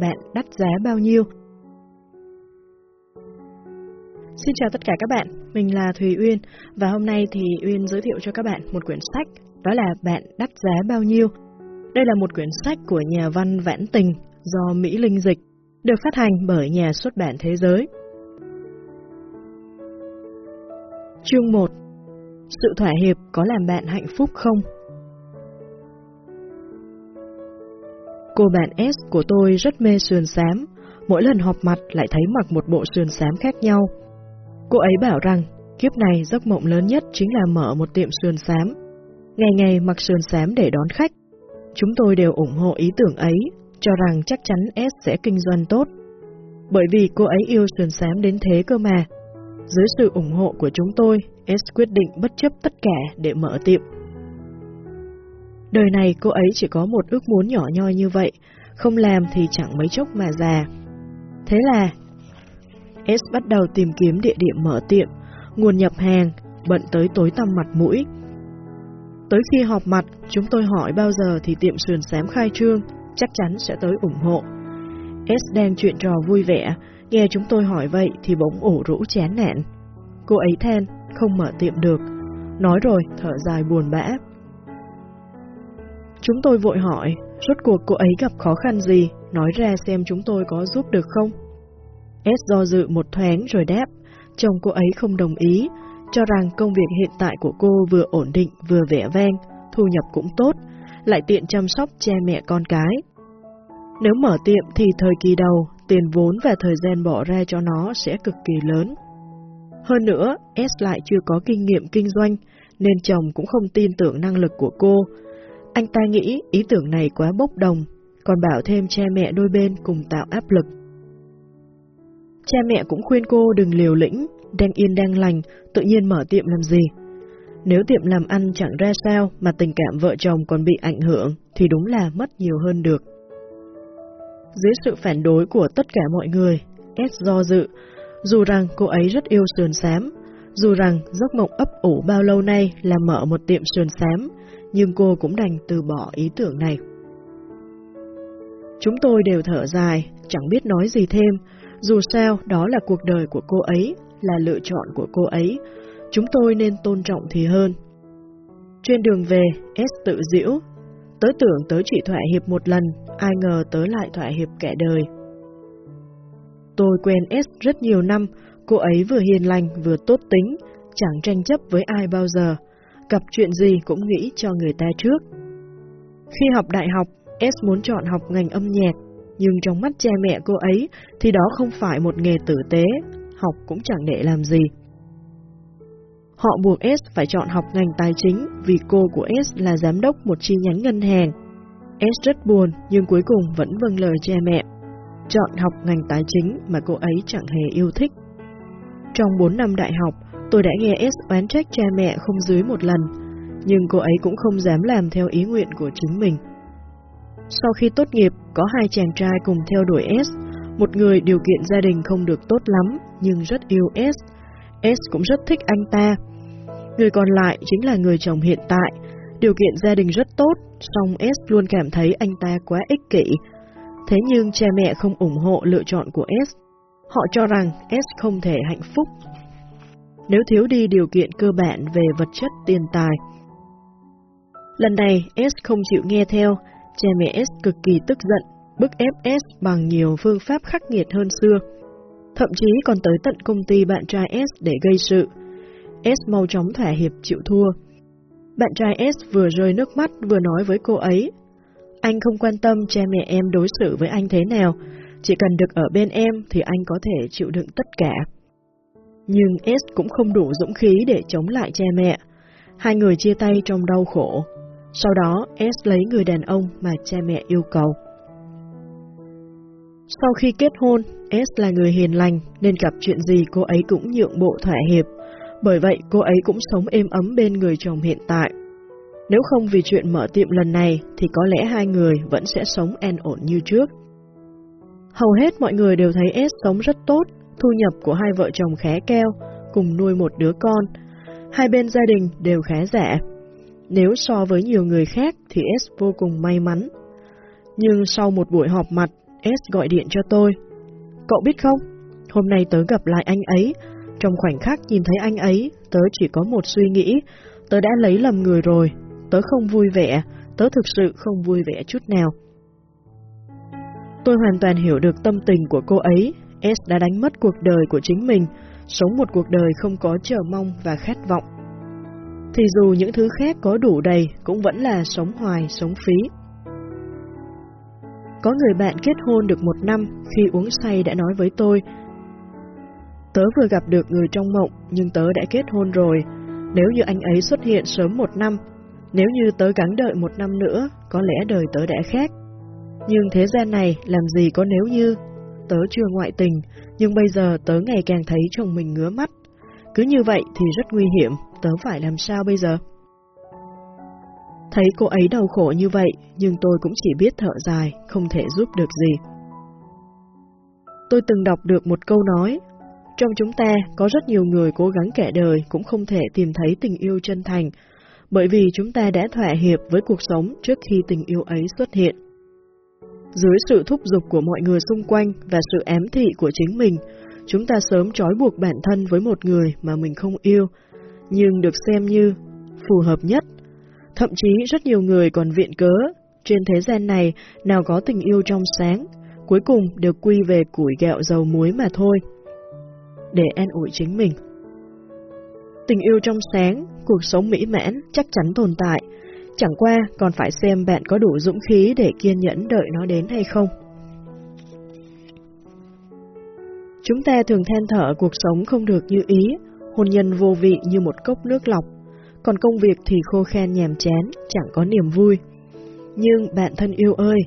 bạn đắt giá bao nhiêu. Xin chào tất cả các bạn, mình là Thùy Uyên và hôm nay thì Uyên giới thiệu cho các bạn một quyển sách, đó là Bạn đắt giá bao nhiêu. Đây là một quyển sách của nhà văn Vãn Tình do Mỹ Linh dịch, được phát hành bởi nhà xuất bản thế giới. Chương 1 Sự thỏa hiệp có làm bạn hạnh phúc không? Cô bạn S của tôi rất mê sườn xám, mỗi lần họp mặt lại thấy mặc một bộ sườn xám khác nhau. Cô ấy bảo rằng kiếp này giấc mộng lớn nhất chính là mở một tiệm sườn xám. Ngày ngày mặc sườn xám để đón khách. Chúng tôi đều ủng hộ ý tưởng ấy, cho rằng chắc chắn S sẽ kinh doanh tốt. Bởi vì cô ấy yêu sườn xám đến thế cơ mà. Dưới sự ủng hộ của chúng tôi, S quyết định bất chấp tất cả để mở tiệm. Đời này cô ấy chỉ có một ước muốn nhỏ nhoi như vậy, không làm thì chẳng mấy chốc mà già. Thế là S bắt đầu tìm kiếm địa điểm mở tiệm, nguồn nhập hàng, bận tới tối tăm mặt mũi. Tới khi họp mặt, chúng tôi hỏi bao giờ thì tiệm sườn xám khai trương, chắc chắn sẽ tới ủng hộ. S đang chuyện trò vui vẻ, nghe chúng tôi hỏi vậy thì bỗng ủ rũ chán nản. Cô ấy than, không mở tiệm được. Nói rồi, thở dài buồn bã. Chúng tôi vội hỏi, rốt cuộc cô ấy gặp khó khăn gì, nói ra xem chúng tôi có giúp được không? S do dự một thoáng rồi đáp, chồng cô ấy không đồng ý, cho rằng công việc hiện tại của cô vừa ổn định vừa vẻ vang, thu nhập cũng tốt, lại tiện chăm sóc cha mẹ con cái. Nếu mở tiệm thì thời kỳ đầu, tiền vốn và thời gian bỏ ra cho nó sẽ cực kỳ lớn. Hơn nữa, S lại chưa có kinh nghiệm kinh doanh, nên chồng cũng không tin tưởng năng lực của cô. Anh ta nghĩ ý tưởng này quá bốc đồng, còn bảo thêm cha mẹ đôi bên cùng tạo áp lực. Cha mẹ cũng khuyên cô đừng liều lĩnh, đang yên đang lành, tự nhiên mở tiệm làm gì. Nếu tiệm làm ăn chẳng ra sao mà tình cảm vợ chồng còn bị ảnh hưởng thì đúng là mất nhiều hơn được. Dưới sự phản đối của tất cả mọi người, S do dự, dù rằng cô ấy rất yêu sườn xám, dù rằng giấc mộng ấp ủ bao lâu nay là mở một tiệm sườn xám, nhưng cô cũng đành từ bỏ ý tưởng này. Chúng tôi đều thở dài, chẳng biết nói gì thêm, dù sao, đó là cuộc đời của cô ấy, là lựa chọn của cô ấy. Chúng tôi nên tôn trọng thì hơn. Trên đường về, S tự diễu. Tớ tưởng tớ chỉ thỏa hiệp một lần, ai ngờ tớ lại thỏa hiệp cả đời. Tôi quen S rất nhiều năm, cô ấy vừa hiền lành vừa tốt tính, chẳng tranh chấp với ai bao giờ, gặp chuyện gì cũng nghĩ cho người ta trước. Khi học đại học, S muốn chọn học ngành âm nhạc, nhưng trong mắt cha mẹ cô ấy thì đó không phải một nghề tử tế, học cũng chẳng để làm gì. Họ buộc S phải chọn học ngành tài chính vì cô của S là giám đốc một chi nhánh ngân hàng. S rất buồn nhưng cuối cùng vẫn vâng lời cha mẹ. Chọn học ngành tài chính mà cô ấy chẳng hề yêu thích. Trong 4 năm đại học, tôi đã nghe S oán trách cha mẹ không dưới một lần, nhưng cô ấy cũng không dám làm theo ý nguyện của chính mình. Sau khi tốt nghiệp, có hai chàng trai cùng theo đuổi S. Một người điều kiện gia đình không được tốt lắm, nhưng rất yêu S. S cũng rất thích anh ta. Người còn lại chính là người chồng hiện tại. Điều kiện gia đình rất tốt, song S luôn cảm thấy anh ta quá ích kỷ. Thế nhưng cha mẹ không ủng hộ lựa chọn của S. Họ cho rằng S không thể hạnh phúc. Nếu thiếu đi điều kiện cơ bản về vật chất tiền tài. Lần này S không chịu nghe theo, Cha mẹ S cực kỳ tức giận, bức ép S bằng nhiều phương pháp khắc nghiệt hơn xưa. Thậm chí còn tới tận công ty bạn trai S để gây sự. S mau chóng thỏa hiệp chịu thua. Bạn trai S vừa rơi nước mắt vừa nói với cô ấy. Anh không quan tâm cha mẹ em đối xử với anh thế nào, chỉ cần được ở bên em thì anh có thể chịu đựng tất cả. Nhưng S cũng không đủ dũng khí để chống lại cha mẹ. Hai người chia tay trong đau khổ. Sau đó, S lấy người đàn ông mà cha mẹ yêu cầu. Sau khi kết hôn, S là người hiền lành nên gặp chuyện gì cô ấy cũng nhượng bộ thỏa hiệp, bởi vậy cô ấy cũng sống êm ấm bên người chồng hiện tại. Nếu không vì chuyện mở tiệm lần này thì có lẽ hai người vẫn sẽ sống an ổn như trước. Hầu hết mọi người đều thấy S sống rất tốt, thu nhập của hai vợ chồng khá keo, cùng nuôi một đứa con. Hai bên gia đình đều khá giả, nếu so với nhiều người khác thì S vô cùng may mắn. Nhưng sau một buổi họp mặt, S gọi điện cho tôi. Cậu biết không, hôm nay tớ gặp lại anh ấy, trong khoảnh khắc nhìn thấy anh ấy, tớ chỉ có một suy nghĩ, tớ đã lấy lầm người rồi, tớ không vui vẻ, tớ thực sự không vui vẻ chút nào. Tôi hoàn toàn hiểu được tâm tình của cô ấy, S đã đánh mất cuộc đời của chính mình, sống một cuộc đời không có chờ mong và khát vọng. Thì dù những thứ khác có đủ đầy, cũng vẫn là sống hoài, sống phí. Có người bạn kết hôn được một năm khi uống say đã nói với tôi Tớ vừa gặp được người trong mộng nhưng tớ đã kết hôn rồi Nếu như anh ấy xuất hiện sớm một năm Nếu như tớ gắng đợi một năm nữa Có lẽ đời tớ đã khác Nhưng thế gian này làm gì có nếu như Tớ chưa ngoại tình Nhưng bây giờ tớ ngày càng thấy chồng mình ngứa mắt Cứ như vậy thì rất nguy hiểm Tớ phải làm sao bây giờ Thấy cô ấy đau khổ như vậy, nhưng tôi cũng chỉ biết thở dài, không thể giúp được gì. Tôi từng đọc được một câu nói, trong chúng ta có rất nhiều người cố gắng kẻ đời cũng không thể tìm thấy tình yêu chân thành, bởi vì chúng ta đã thỏa hiệp với cuộc sống trước khi tình yêu ấy xuất hiện. Dưới sự thúc giục của mọi người xung quanh và sự ém thị của chính mình, chúng ta sớm trói buộc bản thân với một người mà mình không yêu, nhưng được xem như phù hợp nhất Thậm chí rất nhiều người còn viện cớ, trên thế gian này nào có tình yêu trong sáng, cuối cùng đều quy về củi gạo dầu muối mà thôi. Để an ủi chính mình. Tình yêu trong sáng, cuộc sống mỹ mãn chắc chắn tồn tại, chẳng qua còn phải xem bạn có đủ dũng khí để kiên nhẫn đợi nó đến hay không. Chúng ta thường than thở cuộc sống không được như ý, hôn nhân vô vị như một cốc nước lọc, còn công việc thì khô khan nhàm chán, chẳng có niềm vui. Nhưng bạn thân yêu ơi,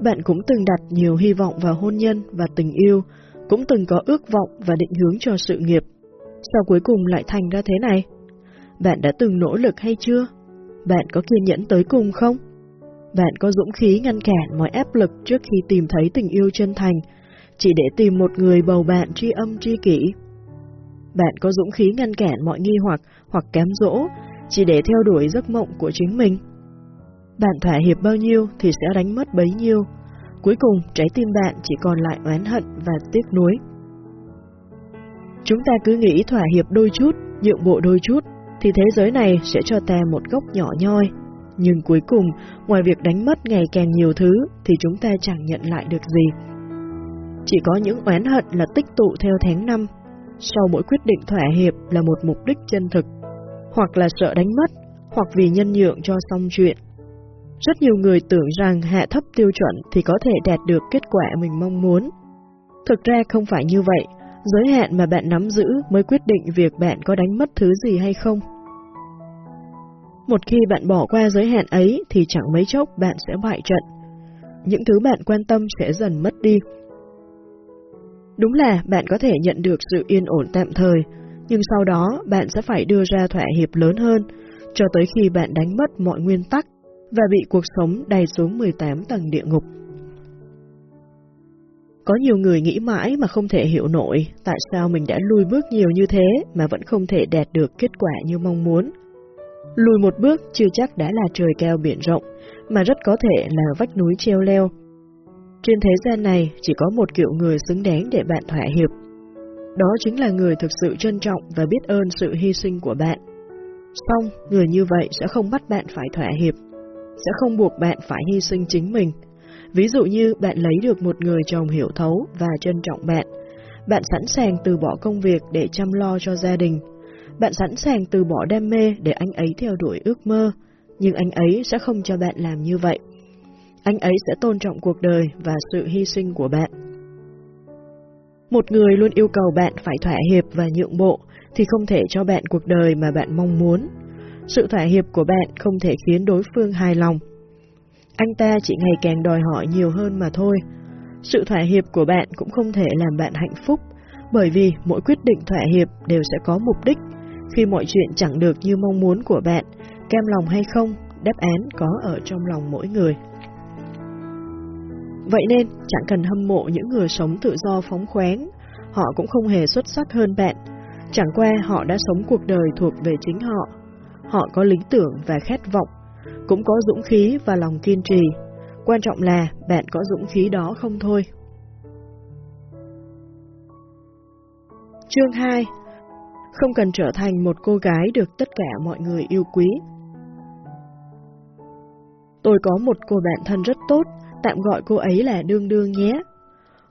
bạn cũng từng đặt nhiều hy vọng vào hôn nhân và tình yêu, cũng từng có ước vọng và định hướng cho sự nghiệp. Sao cuối cùng lại thành ra thế này? Bạn đã từng nỗ lực hay chưa? Bạn có kiên nhẫn tới cùng không? Bạn có dũng khí ngăn cản mọi áp lực trước khi tìm thấy tình yêu chân thành, chỉ để tìm một người bầu bạn tri âm tri kỷ? Bạn có dũng khí ngăn cản mọi nghi hoặc hoặc kém dỗ chỉ để theo đuổi giấc mộng của chính mình. Bạn thỏa hiệp bao nhiêu thì sẽ đánh mất bấy nhiêu, cuối cùng trái tim bạn chỉ còn lại oán hận và tiếc nuối. Chúng ta cứ nghĩ thỏa hiệp đôi chút, nhượng bộ đôi chút, thì thế giới này sẽ cho ta một gốc nhỏ nhoi. Nhưng cuối cùng, ngoài việc đánh mất ngày càng nhiều thứ, thì chúng ta chẳng nhận lại được gì. Chỉ có những oán hận là tích tụ theo tháng năm. Sau mỗi quyết định thỏa hiệp là một mục đích chân thực hoặc là sợ đánh mất, hoặc vì nhân nhượng cho xong chuyện. Rất nhiều người tưởng rằng hạ thấp tiêu chuẩn thì có thể đạt được kết quả mình mong muốn. Thực ra không phải như vậy, giới hạn mà bạn nắm giữ mới quyết định việc bạn có đánh mất thứ gì hay không. Một khi bạn bỏ qua giới hạn ấy thì chẳng mấy chốc bạn sẽ bại trận. Những thứ bạn quan tâm sẽ dần mất đi. Đúng là bạn có thể nhận được sự yên ổn tạm thời, nhưng sau đó bạn sẽ phải đưa ra thỏa hiệp lớn hơn, cho tới khi bạn đánh mất mọi nguyên tắc và bị cuộc sống đầy xuống 18 tầng địa ngục. Có nhiều người nghĩ mãi mà không thể hiểu nổi tại sao mình đã lùi bước nhiều như thế mà vẫn không thể đạt được kết quả như mong muốn. Lùi một bước chưa chắc đã là trời cao biển rộng, mà rất có thể là vách núi treo leo. Trên thế gian này chỉ có một kiểu người xứng đáng để bạn thỏa hiệp, đó chính là người thực sự trân trọng và biết ơn sự hy sinh của bạn. Xong, người như vậy sẽ không bắt bạn phải thỏa hiệp, sẽ không buộc bạn phải hy sinh chính mình. Ví dụ như bạn lấy được một người chồng hiểu thấu và trân trọng bạn, bạn sẵn sàng từ bỏ công việc để chăm lo cho gia đình, bạn sẵn sàng từ bỏ đam mê để anh ấy theo đuổi ước mơ, nhưng anh ấy sẽ không cho bạn làm như vậy. Anh ấy sẽ tôn trọng cuộc đời và sự hy sinh của bạn. Một người luôn yêu cầu bạn phải thỏa hiệp và nhượng bộ thì không thể cho bạn cuộc đời mà bạn mong muốn. Sự thỏa hiệp của bạn không thể khiến đối phương hài lòng. Anh ta chỉ ngày càng đòi hỏi nhiều hơn mà thôi. Sự thỏa hiệp của bạn cũng không thể làm bạn hạnh phúc, bởi vì mỗi quyết định thỏa hiệp đều sẽ có mục đích. Khi mọi chuyện chẳng được như mong muốn của bạn, cam lòng hay không, đáp án có ở trong lòng mỗi người. Vậy nên, chẳng cần hâm mộ những người sống tự do phóng khoáng, họ cũng không hề xuất sắc hơn bạn. Chẳng qua họ đã sống cuộc đời thuộc về chính họ. Họ có lý tưởng và khát vọng, cũng có dũng khí và lòng kiên trì. Quan trọng là bạn có dũng khí đó không thôi. Chương 2 không cần trở thành một cô gái được tất cả mọi người yêu quý. Tôi có một cô bạn thân rất tốt, tạm gọi cô ấy là Đương Đương nhé.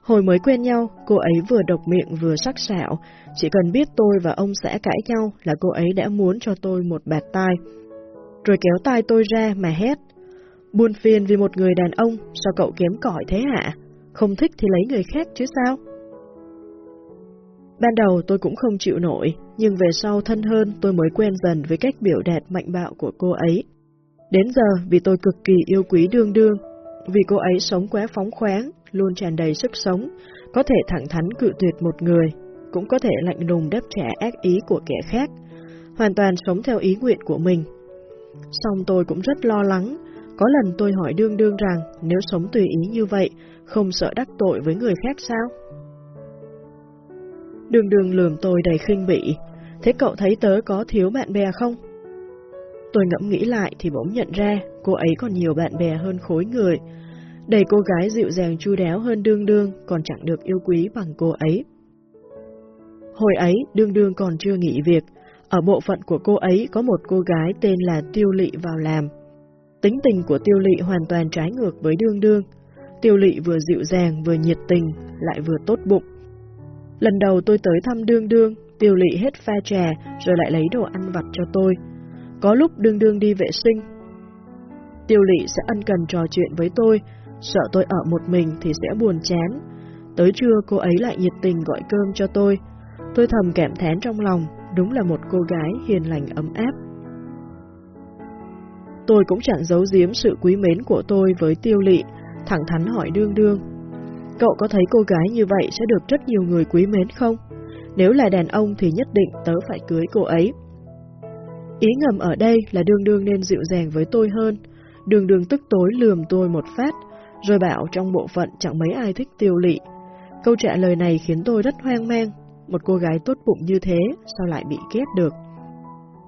Hồi mới quen nhau, cô ấy vừa độc miệng vừa sắc sảo, chỉ cần biết tôi và ông sẽ cãi nhau là cô ấy đã muốn cho tôi một bạt tai. Rồi kéo tai tôi ra mà hét. Buồn phiền vì một người đàn ông, sao cậu kém cỏi thế hả? Không thích thì lấy người khác chứ sao? Ban đầu tôi cũng không chịu nổi, nhưng về sau thân hơn tôi mới quen dần với cách biểu đạt mạnh bạo của cô ấy. Đến giờ vì tôi cực kỳ yêu quý đương đương, vì cô ấy sống quá phóng khoáng, luôn tràn đầy sức sống, có thể thẳng thắn cự tuyệt một người, cũng có thể lạnh lùng đáp trả ác ý của kẻ khác, hoàn toàn sống theo ý nguyện của mình. Xong tôi cũng rất lo lắng, có lần tôi hỏi đương đương rằng nếu sống tùy ý như vậy, không sợ đắc tội với người khác sao? Đương đương lườm tôi đầy khinh bỉ, thế cậu thấy tớ có thiếu bạn bè không? Tôi ngẫm nghĩ lại thì bỗng nhận ra cô ấy còn nhiều bạn bè hơn khối người. Đầy cô gái dịu dàng chu đáo hơn đương đương còn chẳng được yêu quý bằng cô ấy. Hồi ấy, đương đương còn chưa nghỉ việc. Ở bộ phận của cô ấy có một cô gái tên là Tiêu Lị vào làm. Tính tình của Tiêu Lị hoàn toàn trái ngược với đương đương. Tiêu Lị vừa dịu dàng vừa nhiệt tình, lại vừa tốt bụng. Lần đầu tôi tới thăm đương đương, Tiêu Lị hết pha trà rồi lại lấy đồ ăn vặt cho tôi. Có lúc đương đương đi vệ sinh. Tiêu lị sẽ ân cần trò chuyện với tôi, sợ tôi ở một mình thì sẽ buồn chán. Tới trưa cô ấy lại nhiệt tình gọi cơm cho tôi. Tôi thầm cảm thán trong lòng, đúng là một cô gái hiền lành ấm áp. Tôi cũng chẳng giấu giếm sự quý mến của tôi với tiêu lị, thẳng thắn hỏi đương đương. Cậu có thấy cô gái như vậy sẽ được rất nhiều người quý mến không? Nếu là đàn ông thì nhất định tớ phải cưới cô ấy. Ý ngầm ở đây là đương đương nên dịu dàng với tôi hơn. Đường đường tức tối lườm tôi một phát, rồi bảo trong bộ phận chẳng mấy ai thích tiêu lị. Câu trả lời này khiến tôi rất hoang mang. Một cô gái tốt bụng như thế, sao lại bị ghét được?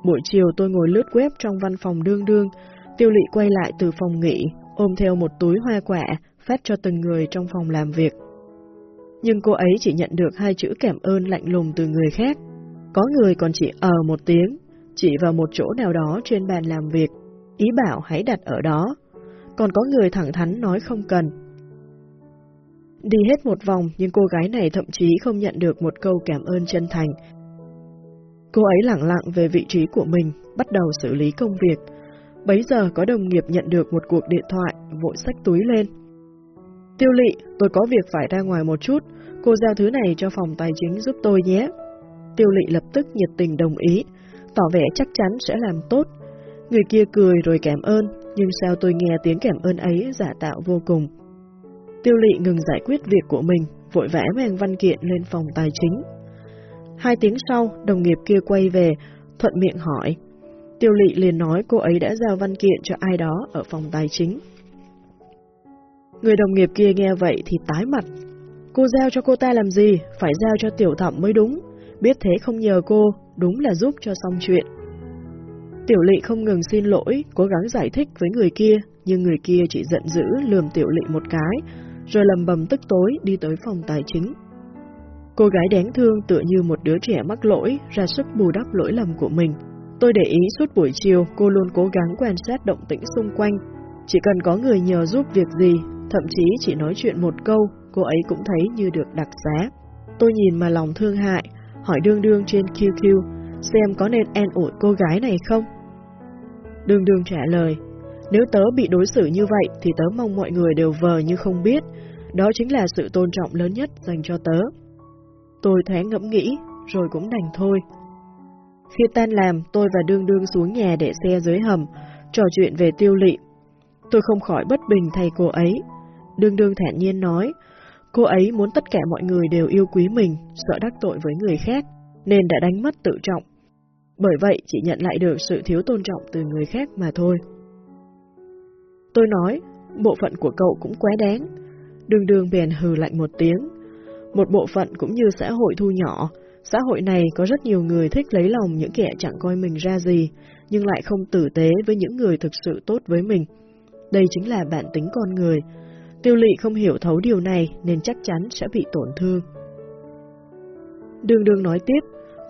Buổi chiều tôi ngồi lướt web trong văn phòng đương đương, tiêu lị quay lại từ phòng nghỉ, ôm theo một túi hoa quả, phát cho từng người trong phòng làm việc. Nhưng cô ấy chỉ nhận được hai chữ cảm ơn lạnh lùng từ người khác. Có người còn chỉ ờ một tiếng, chỉ vào một chỗ nào đó trên bàn làm việc, ý bảo hãy đặt ở đó, còn có người thẳng thắn nói không cần. Đi hết một vòng nhưng cô gái này thậm chí không nhận được một câu cảm ơn chân thành. Cô ấy lặng lặng về vị trí của mình, bắt đầu xử lý công việc. Bấy giờ có đồng nghiệp nhận được một cuộc điện thoại, vội xách túi lên. Tiêu lị, tôi có việc phải ra ngoài một chút, cô giao thứ này cho phòng tài chính giúp tôi nhé. Tiêu lị lập tức nhiệt tình đồng ý, tỏ vẻ chắc chắn sẽ làm tốt. Người kia cười rồi cảm ơn, nhưng sao tôi nghe tiếng cảm ơn ấy giả tạo vô cùng. Tiêu lị ngừng giải quyết việc của mình, vội vã mang văn kiện lên phòng tài chính. Hai tiếng sau, đồng nghiệp kia quay về, thuận miệng hỏi. Tiêu lị liền nói cô ấy đã giao văn kiện cho ai đó ở phòng tài chính. Người đồng nghiệp kia nghe vậy thì tái mặt. Cô giao cho cô ta làm gì? Phải giao cho tiểu thẩm mới đúng. Biết thế không nhờ cô, đúng là giúp cho xong chuyện. Tiểu lị không ngừng xin lỗi, cố gắng giải thích với người kia, nhưng người kia chỉ giận dữ lườm tiểu lị một cái, rồi lầm bầm tức tối đi tới phòng tài chính. Cô gái đáng thương tựa như một đứa trẻ mắc lỗi, ra sức bù đắp lỗi lầm của mình. Tôi để ý suốt buổi chiều cô luôn cố gắng quan sát động tĩnh xung quanh. Chỉ cần có người nhờ giúp việc gì, thậm chí chỉ nói chuyện một câu, cô ấy cũng thấy như được đặc giá. Tôi nhìn mà lòng thương hại, hỏi đương đương trên QQ xem có nên an ủi cô gái này không. Đương đương trả lời, nếu tớ bị đối xử như vậy thì tớ mong mọi người đều vờ như không biết, đó chính là sự tôn trọng lớn nhất dành cho tớ. Tôi thoáng ngẫm nghĩ, rồi cũng đành thôi. Khi tan làm, tôi và đương đương xuống nhà để xe dưới hầm, trò chuyện về tiêu lị. Tôi không khỏi bất bình thay cô ấy. Đương đương thản nhiên nói, Cô ấy muốn tất cả mọi người đều yêu quý mình, sợ đắc tội với người khác, nên đã đánh mất tự trọng. Bởi vậy chỉ nhận lại được sự thiếu tôn trọng từ người khác mà thôi. Tôi nói, bộ phận của cậu cũng quá đáng. Đường đường bèn hừ lạnh một tiếng. Một bộ phận cũng như xã hội thu nhỏ, xã hội này có rất nhiều người thích lấy lòng những kẻ chẳng coi mình ra gì, nhưng lại không tử tế với những người thực sự tốt với mình. Đây chính là bản tính con người. Tiêu lị không hiểu thấu điều này nên chắc chắn sẽ bị tổn thương. Đường đường nói tiếp,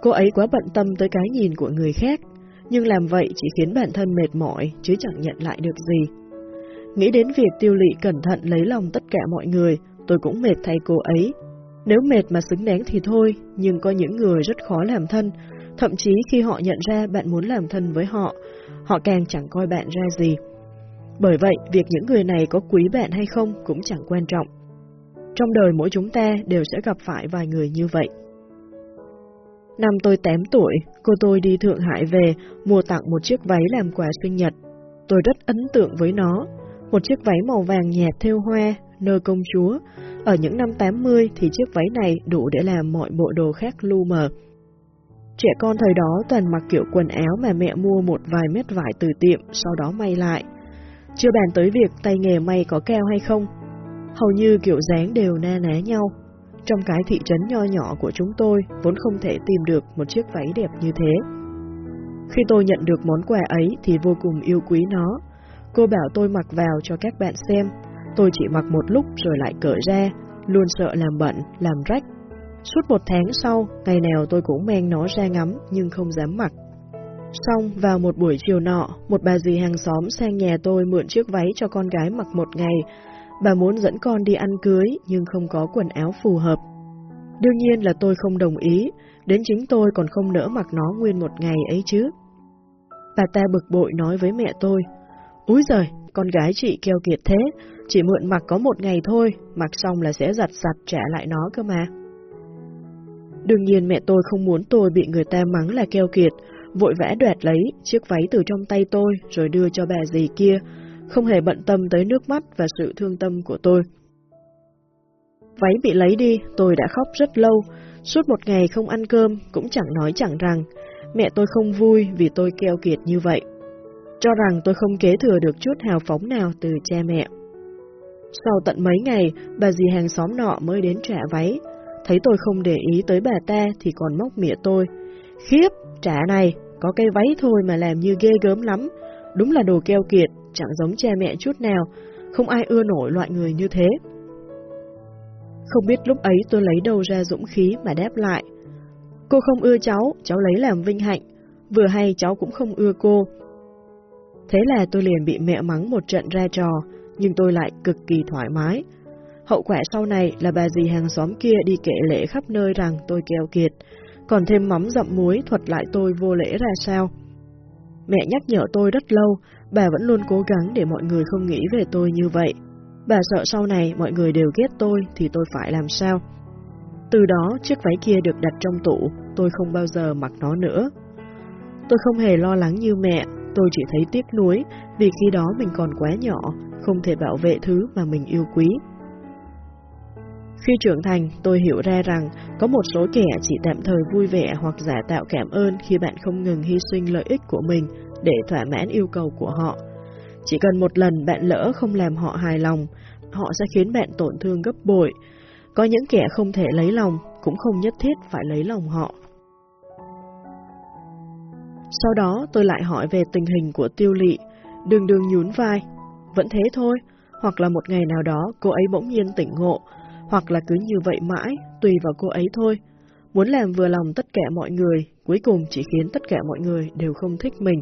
cô ấy quá bận tâm tới cái nhìn của người khác, nhưng làm vậy chỉ khiến bản thân mệt mỏi chứ chẳng nhận lại được gì. Nghĩ đến việc tiêu lị cẩn thận lấy lòng tất cả mọi người, tôi cũng mệt thay cô ấy. Nếu mệt mà xứng đáng thì thôi, nhưng có những người rất khó làm thân, thậm chí khi họ nhận ra bạn muốn làm thân với họ, họ càng chẳng coi bạn ra gì. Bởi vậy, việc những người này có quý bạn hay không cũng chẳng quan trọng. Trong đời mỗi chúng ta đều sẽ gặp phải vài người như vậy. Năm tôi 8 tuổi, cô tôi đi Thượng Hải về, mua tặng một chiếc váy làm quà sinh nhật. Tôi rất ấn tượng với nó. Một chiếc váy màu vàng nhạt theo hoa, nơ công chúa. Ở những năm 80 thì chiếc váy này đủ để làm mọi bộ đồ khác lu mờ. Trẻ con thời đó toàn mặc kiểu quần áo mà mẹ mua một vài mét vải từ tiệm, sau đó may lại. Chưa bàn tới việc tay nghề may có cao hay không. Hầu như kiểu dáng đều na ná nhau. Trong cái thị trấn nho nhỏ của chúng tôi vốn không thể tìm được một chiếc váy đẹp như thế. Khi tôi nhận được món quà ấy thì vô cùng yêu quý nó. Cô bảo tôi mặc vào cho các bạn xem. Tôi chỉ mặc một lúc rồi lại cởi ra, luôn sợ làm bận, làm rách. Suốt một tháng sau, ngày nào tôi cũng mang nó ra ngắm nhưng không dám mặc. Xong, vào một buổi chiều nọ, một bà dì hàng xóm sang nhà tôi mượn chiếc váy cho con gái mặc một ngày. Bà muốn dẫn con đi ăn cưới nhưng không có quần áo phù hợp. Đương nhiên là tôi không đồng ý, đến chính tôi còn không nỡ mặc nó nguyên một ngày ấy chứ. Bà ta bực bội nói với mẹ tôi, Úi giời, con gái chị keo kiệt thế, chỉ mượn mặc có một ngày thôi, mặc xong là sẽ giặt giặt trả lại nó cơ mà. Đương nhiên mẹ tôi không muốn tôi bị người ta mắng là keo kiệt, vội vã đoạt lấy chiếc váy từ trong tay tôi rồi đưa cho bà dì kia, không hề bận tâm tới nước mắt và sự thương tâm của tôi. Váy bị lấy đi, tôi đã khóc rất lâu, suốt một ngày không ăn cơm, cũng chẳng nói chẳng rằng, mẹ tôi không vui vì tôi keo kiệt như vậy. Cho rằng tôi không kế thừa được chút hào phóng nào từ cha mẹ. Sau tận mấy ngày, bà dì hàng xóm nọ mới đến trả váy. Thấy tôi không để ý tới bà ta thì còn móc mỉa tôi. Khiếp, trả này, có cây váy thôi mà làm như ghê gớm lắm. Đúng là đồ keo kiệt, chẳng giống cha mẹ chút nào. Không ai ưa nổi loại người như thế. Không biết lúc ấy tôi lấy đâu ra dũng khí mà đáp lại. Cô không ưa cháu, cháu lấy làm vinh hạnh. Vừa hay cháu cũng không ưa cô. Thế là tôi liền bị mẹ mắng một trận ra trò, nhưng tôi lại cực kỳ thoải mái. Hậu quả sau này là bà dì hàng xóm kia đi kể lễ khắp nơi rằng tôi keo kiệt, còn thêm mắm dặm muối thuật lại tôi vô lễ ra sao. Mẹ nhắc nhở tôi rất lâu, bà vẫn luôn cố gắng để mọi người không nghĩ về tôi như vậy. Bà sợ sau này mọi người đều ghét tôi thì tôi phải làm sao. Từ đó chiếc váy kia được đặt trong tủ, tôi không bao giờ mặc nó nữa. Tôi không hề lo lắng như mẹ, tôi chỉ thấy tiếc nuối vì khi đó mình còn quá nhỏ, không thể bảo vệ thứ mà mình yêu quý. Khi trưởng thành, tôi hiểu ra rằng có một số kẻ chỉ tạm thời vui vẻ hoặc giả tạo cảm ơn khi bạn không ngừng hy sinh lợi ích của mình để thỏa mãn yêu cầu của họ. Chỉ cần một lần bạn lỡ không làm họ hài lòng, họ sẽ khiến bạn tổn thương gấp bội. Có những kẻ không thể lấy lòng, cũng không nhất thiết phải lấy lòng họ. Sau đó tôi lại hỏi về tình hình của tiêu lị, đường đường nhún vai. Vẫn thế thôi, hoặc là một ngày nào đó cô ấy bỗng nhiên tỉnh ngộ, hoặc là cứ như vậy mãi, tùy vào cô ấy thôi. Muốn làm vừa lòng tất cả mọi người, cuối cùng chỉ khiến tất cả mọi người đều không thích mình.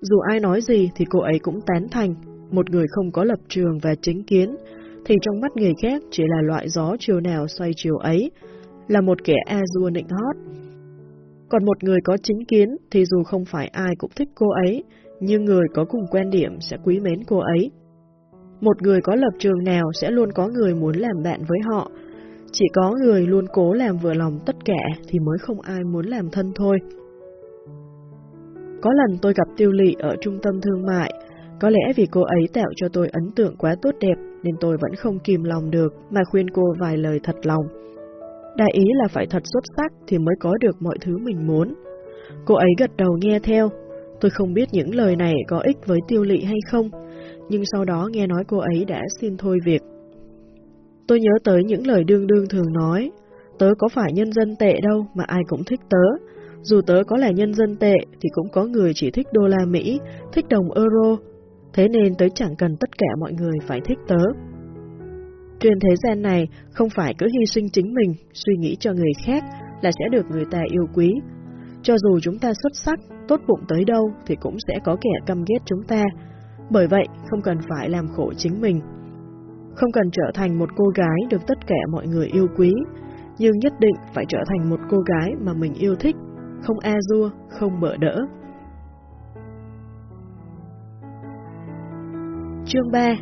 Dù ai nói gì thì cô ấy cũng tán thành, một người không có lập trường và chính kiến, thì trong mắt người khác chỉ là loại gió chiều nào xoay chiều ấy, là một kẻ a dua nịnh hót. Còn một người có chính kiến thì dù không phải ai cũng thích cô ấy, nhưng người có cùng quan điểm sẽ quý mến cô ấy. Một người có lập trường nào sẽ luôn có người muốn làm bạn với họ. Chỉ có người luôn cố làm vừa lòng tất cả thì mới không ai muốn làm thân thôi. Có lần tôi gặp Tiêu Lị ở trung tâm thương mại, có lẽ vì cô ấy tạo cho tôi ấn tượng quá tốt đẹp nên tôi vẫn không kìm lòng được mà khuyên cô vài lời thật lòng. Đại ý là phải thật xuất sắc thì mới có được mọi thứ mình muốn. Cô ấy gật đầu nghe theo. Tôi không biết những lời này có ích với tiêu lị hay không, nhưng sau đó nghe nói cô ấy đã xin thôi việc. Tôi nhớ tới những lời đương đương thường nói, tớ có phải nhân dân tệ đâu mà ai cũng thích tớ. Dù tớ có là nhân dân tệ thì cũng có người chỉ thích đô la Mỹ, thích đồng euro. thế nên tớ chẳng cần tất cả mọi người phải thích tớ. Trên thế gian này không phải cứ hy sinh chính mình, suy nghĩ cho người khác là sẽ được người ta yêu quý. Cho dù chúng ta xuất sắc, tốt bụng tới đâu thì cũng sẽ có kẻ căm ghét chúng ta. Bởi vậy, không cần phải làm khổ chính mình. Không cần trở thành một cô gái được tất cả mọi người yêu quý, nhưng nhất định phải trở thành một cô gái mà mình yêu thích, không a dua, không bỡ đỡ. Chương 3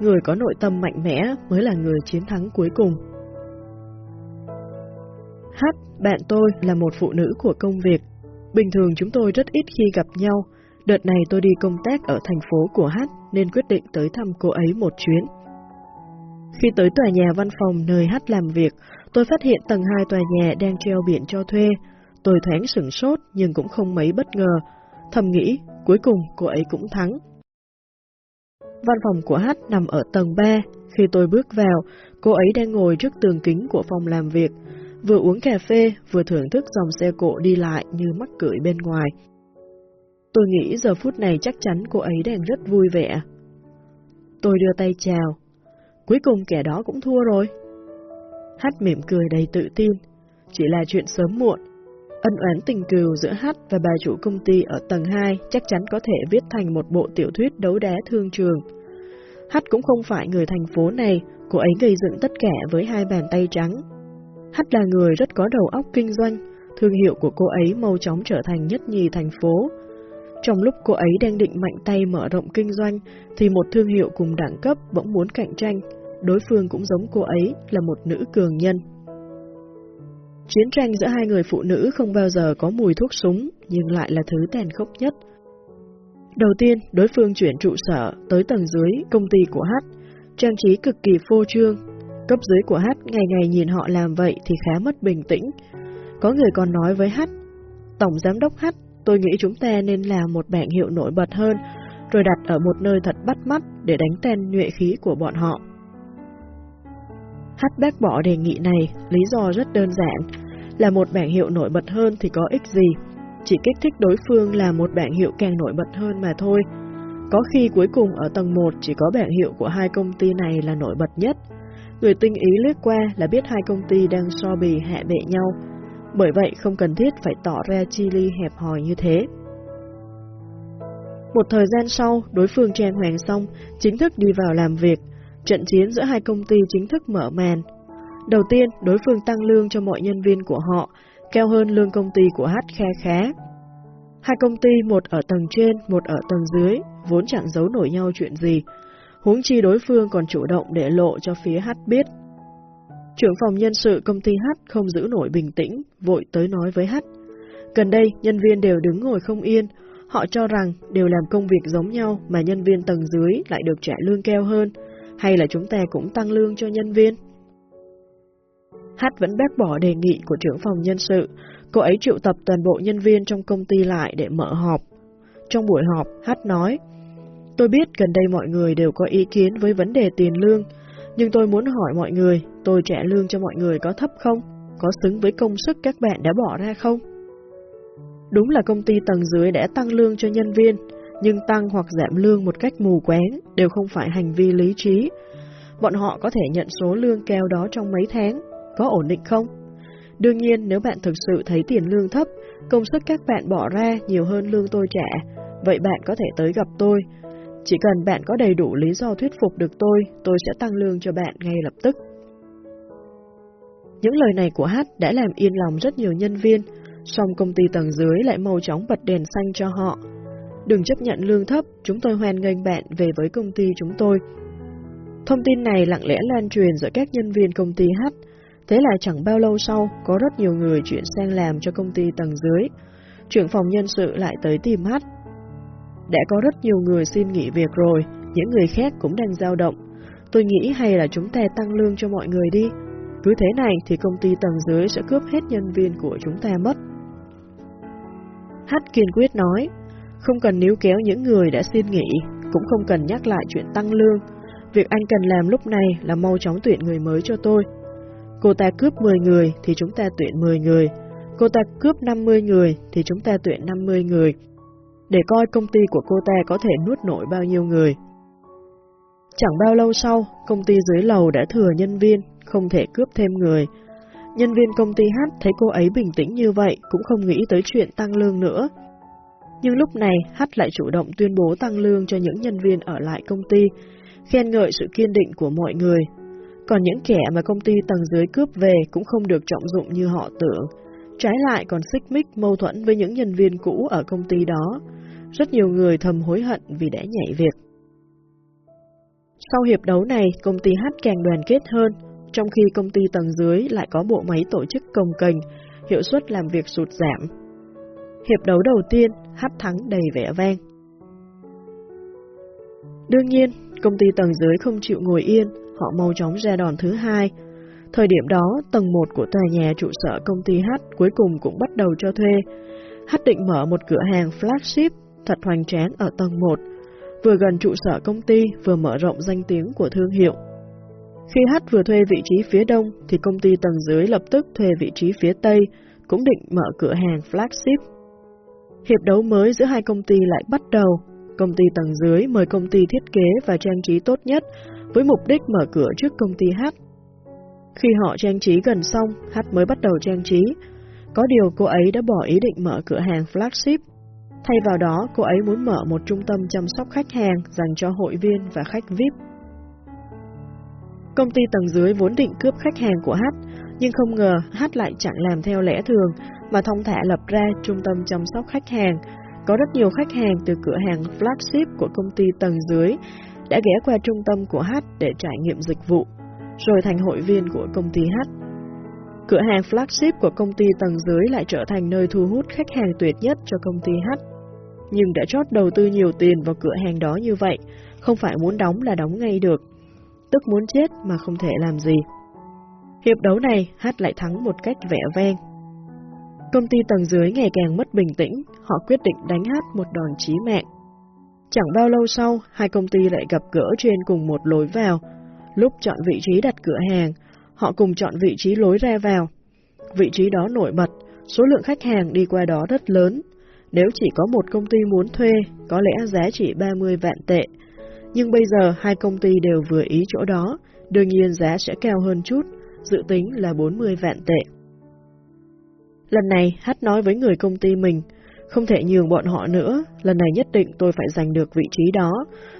Người có nội tâm mạnh mẽ mới là người chiến thắng cuối cùng. H, bạn tôi là một phụ nữ của công việc. Bình thường chúng tôi rất ít khi gặp nhau. Đợt này tôi đi công tác ở thành phố của H nên quyết định tới thăm cô ấy một chuyến. Khi tới tòa nhà văn phòng nơi H làm việc, tôi phát hiện tầng 2 tòa nhà đang treo biển cho thuê. Tôi thoáng sửng sốt nhưng cũng không mấy bất ngờ. Thầm nghĩ, cuối cùng cô ấy cũng thắng. Văn phòng của H nằm ở tầng 3. Khi tôi bước vào, cô ấy đang ngồi trước tường kính của phòng làm việc, vừa uống cà phê, vừa thưởng thức dòng xe cộ đi lại như mắc cưỡi bên ngoài. Tôi nghĩ giờ phút này chắc chắn cô ấy đang rất vui vẻ. Tôi đưa tay chào. Cuối cùng kẻ đó cũng thua rồi. Hát mỉm cười đầy tự tin. Chỉ là chuyện sớm muộn. Ân oán tình cừu giữa Hát và bà chủ công ty ở tầng 2 chắc chắn có thể viết thành một bộ tiểu thuyết đấu đá thương trường. Hát cũng không phải người thành phố này, cô ấy gây dựng tất cả với hai bàn tay trắng. Hát là người rất có đầu óc kinh doanh, thương hiệu của cô ấy mau chóng trở thành nhất nhì thành phố. Trong lúc cô ấy đang định mạnh tay mở rộng kinh doanh, thì một thương hiệu cùng đẳng cấp bỗng muốn cạnh tranh. Đối phương cũng giống cô ấy là một nữ cường nhân. Chiến tranh giữa hai người phụ nữ không bao giờ có mùi thuốc súng, nhưng lại là thứ tàn khốc nhất. Đầu tiên, đối phương chuyển trụ sở tới tầng dưới công ty của H, trang trí cực kỳ phô trương. Cấp dưới của H ngày ngày nhìn họ làm vậy thì khá mất bình tĩnh. Có người còn nói với H, Tổng Giám đốc H, tôi nghĩ chúng ta nên làm một bảng hiệu nổi bật hơn, rồi đặt ở một nơi thật bắt mắt để đánh tên nhuệ khí của bọn họ. Hát bác bỏ đề nghị này, lý do rất đơn giản, là một bảng hiệu nổi bật hơn thì có ích gì, chỉ kích thích đối phương là một bảng hiệu càng nổi bật hơn mà thôi. Có khi cuối cùng ở tầng 1 chỉ có bảng hiệu của hai công ty này là nổi bật nhất. Người tinh ý lướt qua là biết hai công ty đang so bì hạ bệ nhau, bởi vậy không cần thiết phải tỏ ra chi ly hẹp hòi như thế. Một thời gian sau, đối phương trang hoàng xong, chính thức đi vào làm việc. Trận chiến giữa hai công ty chính thức mở màn. Đầu tiên, đối phương tăng lương cho mọi nhân viên của họ, cao hơn lương công ty của H kha khá. Hai công ty một ở tầng trên, một ở tầng dưới, vốn chẳng giấu nổi nhau chuyện gì. Huống chi đối phương còn chủ động để lộ cho phía H biết. Trưởng phòng nhân sự công ty H không giữ nổi bình tĩnh, vội tới nói với H. Gần đây, nhân viên đều đứng ngồi không yên. Họ cho rằng đều làm công việc giống nhau mà nhân viên tầng dưới lại được trả lương cao hơn. Hay là chúng ta cũng tăng lương cho nhân viên? H vẫn bác bỏ đề nghị của trưởng phòng nhân sự, cô ấy triệu tập toàn bộ nhân viên trong công ty lại để mở họp. Trong buổi họp, H nói, Tôi biết gần đây mọi người đều có ý kiến với vấn đề tiền lương, nhưng tôi muốn hỏi mọi người, tôi trả lương cho mọi người có thấp không? Có xứng với công sức các bạn đã bỏ ra không? Đúng là công ty tầng dưới đã tăng lương cho nhân viên, nhưng tăng hoặc giảm lương một cách mù quáng đều không phải hành vi lý trí. Bọn họ có thể nhận số lương cao đó trong mấy tháng, có ổn định không? Đương nhiên nếu bạn thực sự thấy tiền lương thấp, công sức các bạn bỏ ra nhiều hơn lương tôi trả, vậy bạn có thể tới gặp tôi. Chỉ cần bạn có đầy đủ lý do thuyết phục được tôi, tôi sẽ tăng lương cho bạn ngay lập tức. Những lời này của Hát đã làm yên lòng rất nhiều nhân viên, song công ty tầng dưới lại mau chóng bật đèn xanh cho họ. Đừng chấp nhận lương thấp, chúng tôi hoan nghênh bạn về với công ty chúng tôi. Thông tin này lặng lẽ lan truyền giữa các nhân viên công ty H, Thế là chẳng bao lâu sau, có rất nhiều người chuyển sang làm cho công ty tầng dưới. Trưởng phòng nhân sự lại tới tìm hát. Đã có rất nhiều người xin nghỉ việc rồi, những người khác cũng đang dao động. Tôi nghĩ hay là chúng ta tăng lương cho mọi người đi. Cứ thế này thì công ty tầng dưới sẽ cướp hết nhân viên của chúng ta mất. Hát kiên quyết nói, không cần níu kéo những người đã xin nghỉ, cũng không cần nhắc lại chuyện tăng lương. Việc anh cần làm lúc này là mau chóng tuyển người mới cho tôi. Cô ta cướp 10 người thì chúng ta tuyển 10 người. Cô ta cướp 50 người thì chúng ta tuyển 50 người để coi công ty của cô ta có thể nuốt nổi bao nhiêu người. Chẳng bao lâu sau, công ty dưới lầu đã thừa nhân viên, không thể cướp thêm người. Nhân viên công ty H thấy cô ấy bình tĩnh như vậy cũng không nghĩ tới chuyện tăng lương nữa. Nhưng lúc này H lại chủ động tuyên bố tăng lương cho những nhân viên ở lại công ty, khen ngợi sự kiên định của mọi người. Còn những kẻ mà công ty tầng dưới cướp về cũng không được trọng dụng như họ tưởng, trái lại còn xích mích mâu thuẫn với những nhân viên cũ ở công ty đó. Rất nhiều người thầm hối hận vì đã nhảy việc. Sau hiệp đấu này, công ty H càng đoàn kết hơn, trong khi công ty tầng dưới lại có bộ máy tổ chức công kềnh, hiệu suất làm việc sụt giảm. Hiệp đấu đầu tiên, H thắng đầy vẻ vang. Đương nhiên, công ty tầng dưới không chịu ngồi yên, họ mau chóng ra đòn thứ hai. Thời điểm đó, tầng 1 của tòa nhà trụ sở công ty H cuối cùng cũng bắt đầu cho thuê. H định mở một cửa hàng flagship thật hoành tráng ở tầng 1, vừa gần trụ sở công ty vừa mở rộng danh tiếng của thương hiệu. Khi H vừa thuê vị trí phía đông thì công ty tầng dưới lập tức thuê vị trí phía tây, cũng định mở cửa hàng flagship. Hiệp đấu mới giữa hai công ty lại bắt đầu. Công ty tầng dưới mời công ty thiết kế và trang trí tốt nhất với mục đích mở cửa trước công ty H. Khi họ trang trí gần xong, H mới bắt đầu trang trí. Có điều cô ấy đã bỏ ý định mở cửa hàng flagship. Thay vào đó, cô ấy muốn mở một trung tâm chăm sóc khách hàng dành cho hội viên và khách VIP. Công ty tầng dưới vốn định cướp khách hàng của H, nhưng không ngờ H lại chẳng làm theo lẽ thường mà thông thả lập ra trung tâm chăm sóc khách hàng. Có rất nhiều khách hàng từ cửa hàng flagship của công ty tầng dưới đã ghé qua trung tâm của H để trải nghiệm dịch vụ, rồi thành hội viên của công ty H. Cửa hàng flagship của công ty tầng dưới lại trở thành nơi thu hút khách hàng tuyệt nhất cho công ty H. Nhưng đã chót đầu tư nhiều tiền vào cửa hàng đó như vậy, không phải muốn đóng là đóng ngay được. Tức muốn chết mà không thể làm gì. Hiệp đấu này, H lại thắng một cách vẻ vang. Công ty tầng dưới ngày càng mất bình tĩnh, họ quyết định đánh H một đòn chí mạng. Chẳng bao lâu sau, hai công ty lại gặp gỡ trên cùng một lối vào. Lúc chọn vị trí đặt cửa hàng, họ cùng chọn vị trí lối ra vào. Vị trí đó nổi bật, số lượng khách hàng đi qua đó rất lớn. Nếu chỉ có một công ty muốn thuê, có lẽ giá chỉ 30 vạn tệ. Nhưng bây giờ hai công ty đều vừa ý chỗ đó, đương nhiên giá sẽ cao hơn chút, dự tính là 40 vạn tệ. Lần này, Hát nói với người công ty mình, không thể nhường bọn họ nữa, lần này nhất định tôi phải giành được vị trí đó.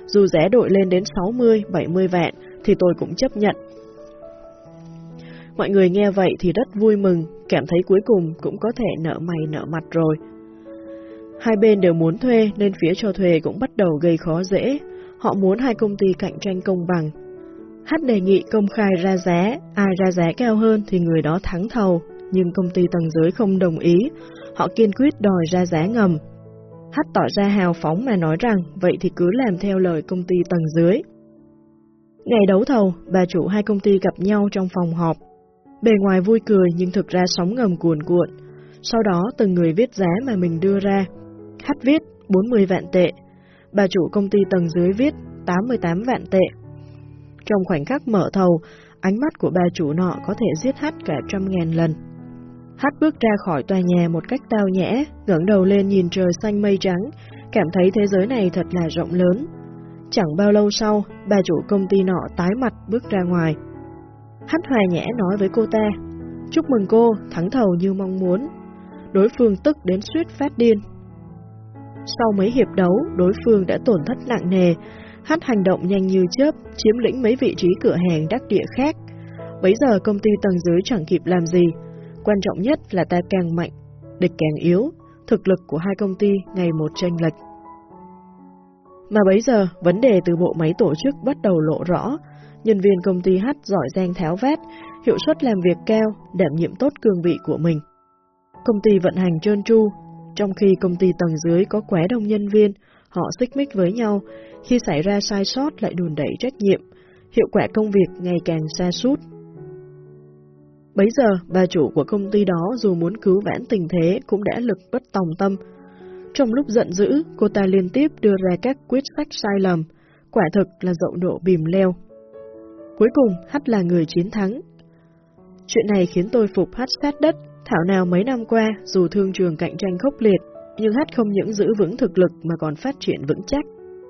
Dù giá đội lên đến 60, 70 vạn thì tôi cũng chấp nhận. Mọi người nghe vậy thì rất vui mừng, cảm thấy cuối cùng cũng có thể nợ mày nợ mặt rồi. Hai bên đều muốn thuê nên phía cho thuê cũng bắt đầu gây khó dễ. Họ muốn hai công ty cạnh tranh công bằng. Hát đề nghị công khai ra giá, ai ra giá cao hơn thì người đó thắng thầu, nhưng công ty tầng dưới không đồng ý, họ kiên quyết đòi ra giá ngầm. Hát tỏ ra hào phóng mà nói rằng vậy thì cứ làm theo lời công ty tầng dưới. Ngày đấu thầu, bà chủ hai công ty gặp nhau trong phòng họp. Bề ngoài vui cười nhưng thực ra sóng ngầm cuồn cuộn. Sau đó từng người viết giá mà mình đưa ra. Hát viết 40 vạn tệ, bà chủ công ty tầng dưới viết 88 vạn tệ. Trong khoảnh khắc mở thầu, ánh mắt của bà chủ nọ có thể giết Hát cả trăm ngàn lần. Hát bước ra khỏi tòa nhà một cách tao nhẽ, ngẩng đầu lên nhìn trời xanh mây trắng, cảm thấy thế giới này thật là rộng lớn. Chẳng bao lâu sau, bà chủ công ty nọ tái mặt bước ra ngoài. Hát hòa nhẽ nói với cô ta, chúc mừng cô, thắng thầu như mong muốn. Đối phương tức đến suýt phát điên. Sau mấy hiệp đấu, đối phương đã tổn thất nặng nề, Hát hành động nhanh như chớp, chiếm lĩnh mấy vị trí cửa hàng đắc địa khác. Bấy giờ công ty tầng dưới chẳng kịp làm gì, Quan trọng nhất là ta càng mạnh, địch càng yếu, thực lực của hai công ty ngày một tranh lệch. Mà bấy giờ, vấn đề từ bộ máy tổ chức bắt đầu lộ rõ, nhân viên công ty H giỏi giang tháo vát, hiệu suất làm việc cao, đảm nhiệm tốt cương vị của mình. Công ty vận hành trơn tru, trong khi công ty tầng dưới có quá đông nhân viên, họ xích mích với nhau, khi xảy ra sai sót lại đùn đẩy trách nhiệm, hiệu quả công việc ngày càng xa sút Bấy giờ, bà chủ của công ty đó dù muốn cứu vãn tình thế cũng đã lực bất tòng tâm. Trong lúc giận dữ, cô ta liên tiếp đưa ra các quyết sách sai lầm, quả thực là dậu độ bìm leo. Cuối cùng, Hắt là người chiến thắng. Chuyện này khiến tôi phục Hắt sát đất, thảo nào mấy năm qua, dù thương trường cạnh tranh khốc liệt, Nhưng Hát không những giữ vững thực lực mà còn phát triển vững chắc,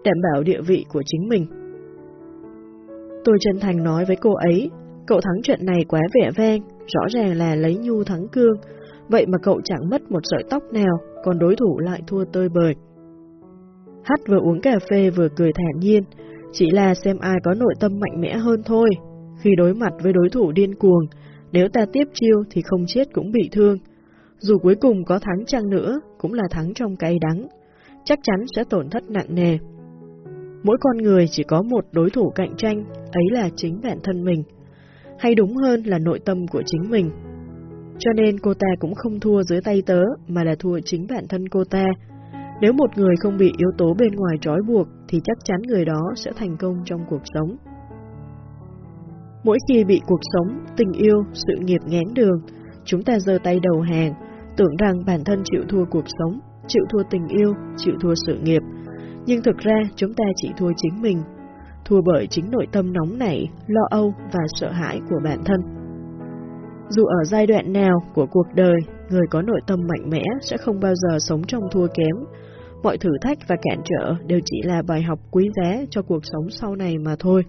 đảm bảo địa vị của chính mình. Tôi chân thành nói với cô ấy, cậu thắng trận này quá vẻ vang, rõ ràng là lấy nhu thắng cương, vậy mà cậu chẳng mất một sợi tóc nào, còn đối thủ lại thua tơi bời. Hát vừa uống cà phê vừa cười thản nhiên, chỉ là xem ai có nội tâm mạnh mẽ hơn thôi. Khi đối mặt với đối thủ điên cuồng, nếu ta tiếp chiêu thì không chết cũng bị thương. Dù cuối cùng có thắng chăng nữa, cũng là thắng trong cay đắng. Chắc chắn sẽ tổn thất nặng nề. Mỗi con người chỉ có một đối thủ cạnh tranh, ấy là chính bản thân mình. Hay đúng hơn là nội tâm của chính mình. Cho nên cô ta cũng không thua dưới tay tớ, mà là thua chính bản thân cô ta. Nếu một người không bị yếu tố bên ngoài trói buộc, thì chắc chắn người đó sẽ thành công trong cuộc sống. Mỗi khi bị cuộc sống, tình yêu, sự nghiệp ngén đường, chúng ta giơ tay đầu hàng, tưởng rằng bản thân chịu thua cuộc sống, chịu thua tình yêu, chịu thua sự nghiệp. Nhưng thực ra chúng ta chỉ thua chính mình, thua bởi chính nội tâm nóng nảy, lo âu và sợ hãi của bản thân. Dù ở giai đoạn nào của cuộc đời, người có nội tâm mạnh mẽ sẽ không bao giờ sống trong thua kém. Mọi thử thách và cản trở đều chỉ là bài học quý giá cho cuộc sống sau này mà thôi.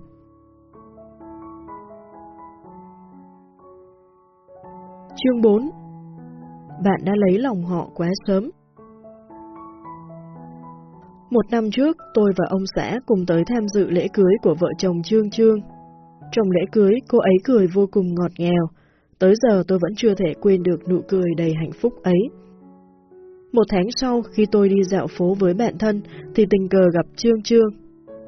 Chương 4 Bạn đã lấy lòng họ quá sớm Một năm trước, tôi và ông xã cùng tới tham dự lễ cưới của vợ chồng Trương Trương. Trong lễ cưới, cô ấy cười vô cùng ngọt ngào. Tới giờ tôi vẫn chưa thể quên được nụ cười đầy hạnh phúc ấy. Một tháng sau, khi tôi đi dạo phố với bạn thân, thì tình cờ gặp Trương Trương.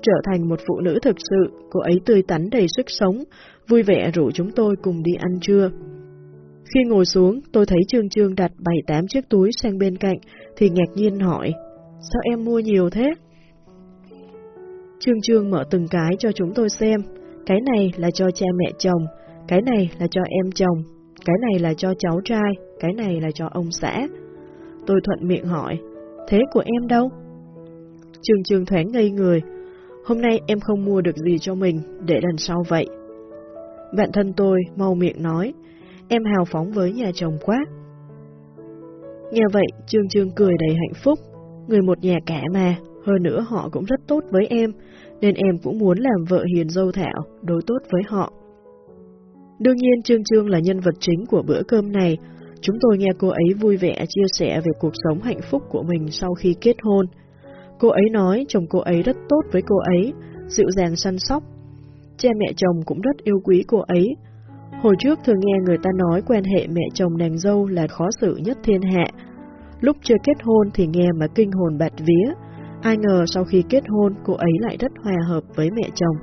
Trở thành một phụ nữ thực sự, cô ấy tươi tắn đầy sức sống, vui vẻ rủ chúng tôi cùng đi ăn trưa. Khi ngồi xuống, tôi thấy Trương Trương đặt bảy tám chiếc túi sang bên cạnh, thì ngạc nhiên hỏi, sao em mua nhiều thế? Trương Trương mở từng cái cho chúng tôi xem, cái này là cho cha mẹ chồng, cái này là cho em chồng, cái này là cho cháu trai, cái này là cho ông xã. Tôi thuận miệng hỏi, thế của em đâu? trường trường thoáng ngây người, hôm nay em không mua được gì cho mình, để lần sau vậy. Bạn thân tôi mau miệng nói, em hào phóng với nhà chồng quá. Nghe vậy, Trương Trương cười đầy hạnh phúc, người một nhà cả mà, hơn nữa họ cũng rất tốt với em, nên em cũng muốn làm vợ hiền dâu thảo, đối tốt với họ. Đương nhiên Trương Trương là nhân vật chính của bữa cơm này, chúng tôi nghe cô ấy vui vẻ chia sẻ về cuộc sống hạnh phúc của mình sau khi kết hôn. Cô ấy nói chồng cô ấy rất tốt với cô ấy, dịu dàng săn sóc. Cha mẹ chồng cũng rất yêu quý cô ấy, Hồi trước thường nghe người ta nói quan hệ mẹ chồng nàng dâu là khó xử nhất thiên hạ. Lúc chưa kết hôn thì nghe mà kinh hồn bạt vía, ai ngờ sau khi kết hôn cô ấy lại rất hòa hợp với mẹ chồng.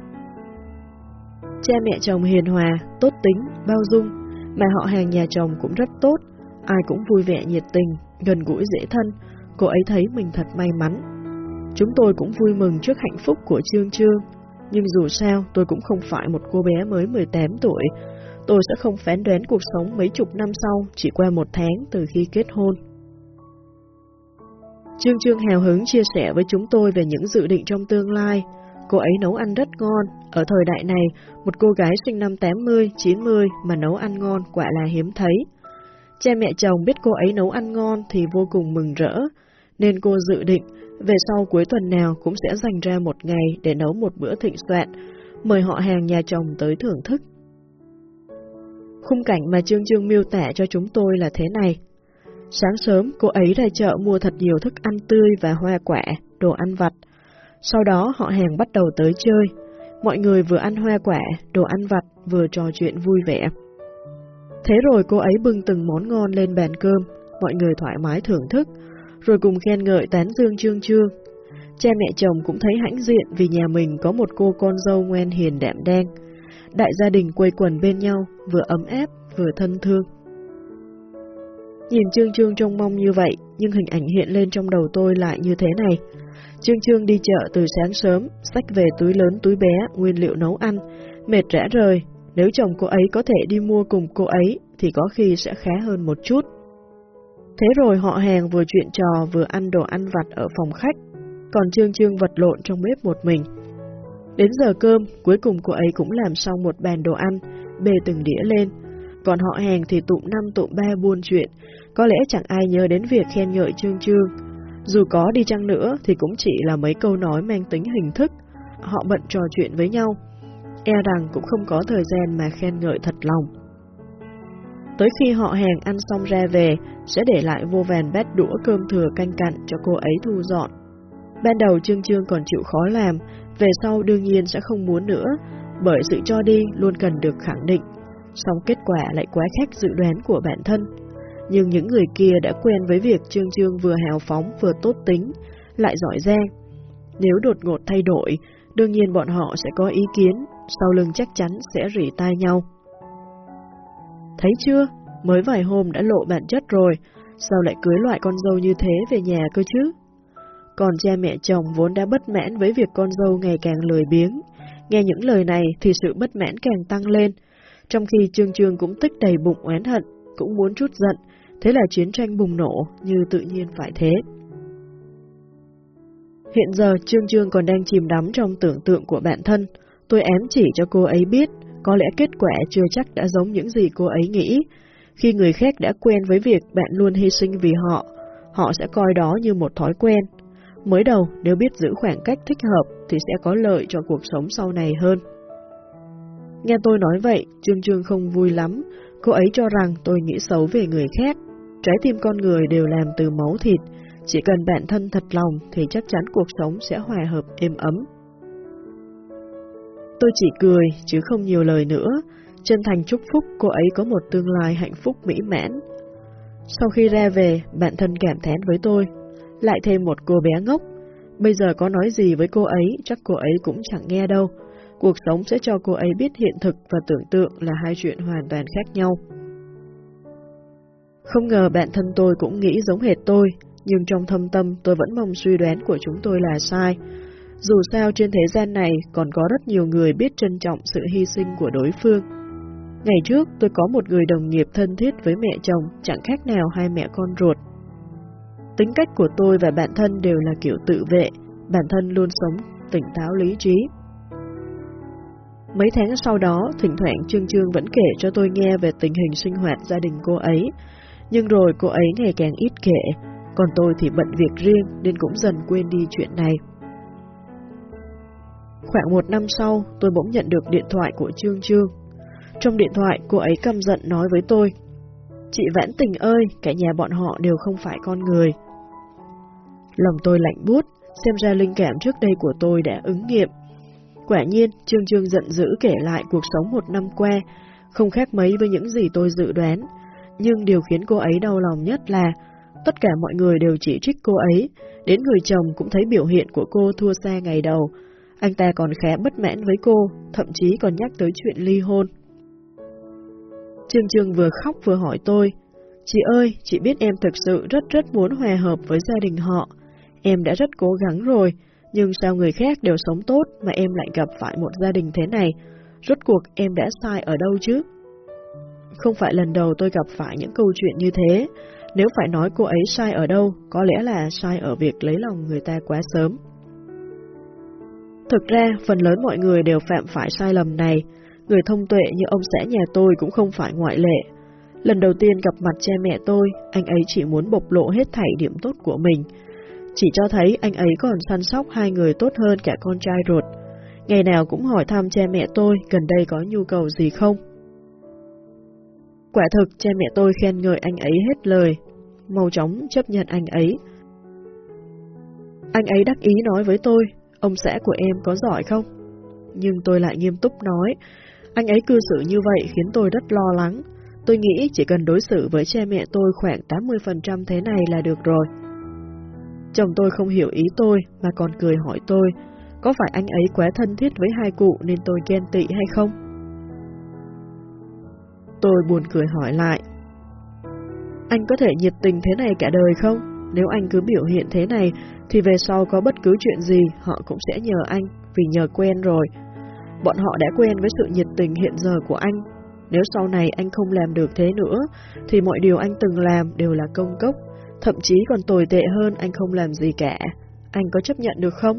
Cha mẹ chồng hiền hòa, tốt tính, bao dung, mà họ hàng nhà chồng cũng rất tốt, ai cũng vui vẻ nhiệt tình, gần gũi dễ thân, cô ấy thấy mình thật may mắn. Chúng tôi cũng vui mừng trước hạnh phúc của Trương Trương, nhưng dù sao tôi cũng không phải một cô bé mới 18 tuổi, tôi sẽ không phán đoán cuộc sống mấy chục năm sau chỉ qua một tháng từ khi kết hôn. Trương Trương hào hứng chia sẻ với chúng tôi về những dự định trong tương lai. Cô ấy nấu ăn rất ngon. Ở thời đại này, một cô gái sinh năm 80, 90 mà nấu ăn ngon quả là hiếm thấy. Cha mẹ chồng biết cô ấy nấu ăn ngon thì vô cùng mừng rỡ, nên cô dự định về sau cuối tuần nào cũng sẽ dành ra một ngày để nấu một bữa thịnh soạn, mời họ hàng nhà chồng tới thưởng thức. Khung cảnh mà Trương Trương miêu tả cho chúng tôi là thế này. Sáng sớm, cô ấy ra chợ mua thật nhiều thức ăn tươi và hoa quả, đồ ăn vặt. Sau đó họ hàng bắt đầu tới chơi. Mọi người vừa ăn hoa quả, đồ ăn vặt, vừa trò chuyện vui vẻ. Thế rồi cô ấy bưng từng món ngon lên bàn cơm, mọi người thoải mái thưởng thức, rồi cùng khen ngợi tán dương trương trương. Cha mẹ chồng cũng thấy hãnh diện vì nhà mình có một cô con dâu ngoan hiền đạm đen đại gia đình quây quần bên nhau, vừa ấm áp, vừa thân thương. Nhìn Trương Trương trông mong như vậy, nhưng hình ảnh hiện lên trong đầu tôi lại như thế này. Trương Trương đi chợ từ sáng sớm, sách về túi lớn túi bé, nguyên liệu nấu ăn, mệt rã rời. Nếu chồng cô ấy có thể đi mua cùng cô ấy, thì có khi sẽ khá hơn một chút. Thế rồi họ hàng vừa chuyện trò vừa ăn đồ ăn vặt ở phòng khách, còn Trương Trương vật lộn trong bếp một mình. Đến giờ cơm, cuối cùng cô ấy cũng làm xong một bàn đồ ăn, bê từng đĩa lên. Còn họ hàng thì tụm năm tụm ba buôn chuyện, có lẽ chẳng ai nhớ đến việc khen ngợi Trương Trương. Dù có đi chăng nữa thì cũng chỉ là mấy câu nói mang tính hình thức, họ bận trò chuyện với nhau, e rằng cũng không có thời gian mà khen ngợi thật lòng. Tới khi họ hàng ăn xong ra về, sẽ để lại vô vàn bát đũa cơm thừa canh cặn cho cô ấy thu dọn. Ban đầu Trương Trương còn chịu khó làm, về sau đương nhiên sẽ không muốn nữa, bởi sự cho đi luôn cần được khẳng định, song kết quả lại quá khác dự đoán của bản thân. Nhưng những người kia đã quen với việc Trương Trương vừa hào phóng vừa tốt tính, lại giỏi giang. Nếu đột ngột thay đổi, đương nhiên bọn họ sẽ có ý kiến, sau lưng chắc chắn sẽ rỉ tai nhau. Thấy chưa, mới vài hôm đã lộ bản chất rồi, sao lại cưới loại con dâu như thế về nhà cơ chứ? Còn cha mẹ chồng vốn đã bất mãn với việc con dâu ngày càng lười biếng. Nghe những lời này thì sự bất mãn càng tăng lên, trong khi Trương Trương cũng tích đầy bụng oán hận, cũng muốn chút giận, thế là chiến tranh bùng nổ như tự nhiên phải thế. Hiện giờ Trương Trương còn đang chìm đắm trong tưởng tượng của bản thân, tôi ém chỉ cho cô ấy biết, có lẽ kết quả chưa chắc đã giống những gì cô ấy nghĩ. Khi người khác đã quen với việc bạn luôn hy sinh vì họ, họ sẽ coi đó như một thói quen. Mới đầu, nếu biết giữ khoảng cách thích hợp thì sẽ có lợi cho cuộc sống sau này hơn. Nghe tôi nói vậy, Trương Trương không vui lắm, cô ấy cho rằng tôi nghĩ xấu về người khác. Trái tim con người đều làm từ máu thịt, chỉ cần bản thân thật lòng thì chắc chắn cuộc sống sẽ hòa hợp êm ấm. Tôi chỉ cười, chứ không nhiều lời nữa, chân thành chúc phúc cô ấy có một tương lai hạnh phúc mỹ mãn. Sau khi ra về, bạn thân cảm thán với tôi, lại thêm một cô bé ngốc. Bây giờ có nói gì với cô ấy, chắc cô ấy cũng chẳng nghe đâu. Cuộc sống sẽ cho cô ấy biết hiện thực và tưởng tượng là hai chuyện hoàn toàn khác nhau. Không ngờ bạn thân tôi cũng nghĩ giống hệt tôi, nhưng trong thâm tâm tôi vẫn mong suy đoán của chúng tôi là sai. Dù sao trên thế gian này còn có rất nhiều người biết trân trọng sự hy sinh của đối phương. Ngày trước tôi có một người đồng nghiệp thân thiết với mẹ chồng, chẳng khác nào hai mẹ con ruột. Tính cách của tôi và bạn thân đều là kiểu tự vệ, bản thân luôn sống tỉnh táo lý trí. Mấy tháng sau đó, thỉnh thoảng Trương Trương vẫn kể cho tôi nghe về tình hình sinh hoạt gia đình cô ấy, nhưng rồi cô ấy ngày càng ít kể, còn tôi thì bận việc riêng nên cũng dần quên đi chuyện này. Khoảng một năm sau, tôi bỗng nhận được điện thoại của Trương Trương. Trong điện thoại, cô ấy căm giận nói với tôi, Chị Vãn Tình ơi, cả nhà bọn họ đều không phải con người. Lòng tôi lạnh bút, xem ra linh cảm trước đây của tôi đã ứng nghiệm. Quả nhiên, Trương Trương giận dữ kể lại cuộc sống một năm qua, không khác mấy với những gì tôi dự đoán. Nhưng điều khiến cô ấy đau lòng nhất là tất cả mọi người đều chỉ trích cô ấy, đến người chồng cũng thấy biểu hiện của cô thua xa ngày đầu. Anh ta còn khá bất mãn với cô, thậm chí còn nhắc tới chuyện ly hôn. Trương Trương vừa khóc vừa hỏi tôi, Chị ơi, chị biết em thực sự rất rất muốn hòa hợp với gia đình họ. Em đã rất cố gắng rồi, nhưng sao người khác đều sống tốt mà em lại gặp phải một gia đình thế này? Rốt cuộc em đã sai ở đâu chứ? Không phải lần đầu tôi gặp phải những câu chuyện như thế. Nếu phải nói cô ấy sai ở đâu, có lẽ là sai ở việc lấy lòng người ta quá sớm. Thực ra, phần lớn mọi người đều phạm phải sai lầm này. Người thông tuệ như ông xã nhà tôi cũng không phải ngoại lệ. Lần đầu tiên gặp mặt cha mẹ tôi, anh ấy chỉ muốn bộc lộ hết thảy điểm tốt của mình. Chỉ cho thấy anh ấy còn săn sóc hai người tốt hơn cả con trai ruột. Ngày nào cũng hỏi thăm cha mẹ tôi gần đây có nhu cầu gì không. Quả thực cha mẹ tôi khen ngợi anh ấy hết lời, mau chóng chấp nhận anh ấy. Anh ấy đắc ý nói với tôi, ông xã của em có giỏi không? Nhưng tôi lại nghiêm túc nói, anh ấy cư xử như vậy khiến tôi rất lo lắng. Tôi nghĩ chỉ cần đối xử với cha mẹ tôi khoảng 80% thế này là được rồi. Chồng tôi không hiểu ý tôi mà còn cười hỏi tôi, có phải anh ấy quá thân thiết với hai cụ nên tôi ghen tị hay không? Tôi buồn cười hỏi lại. Anh có thể nhiệt tình thế này cả đời không? Nếu anh cứ biểu hiện thế này, thì về sau có bất cứ chuyện gì họ cũng sẽ nhờ anh, vì nhờ quen rồi. Bọn họ đã quen với sự nhiệt tình hiện giờ của anh. Nếu sau này anh không làm được thế nữa, thì mọi điều anh từng làm đều là công cốc, thậm chí còn tồi tệ hơn anh không làm gì cả. Anh có chấp nhận được không?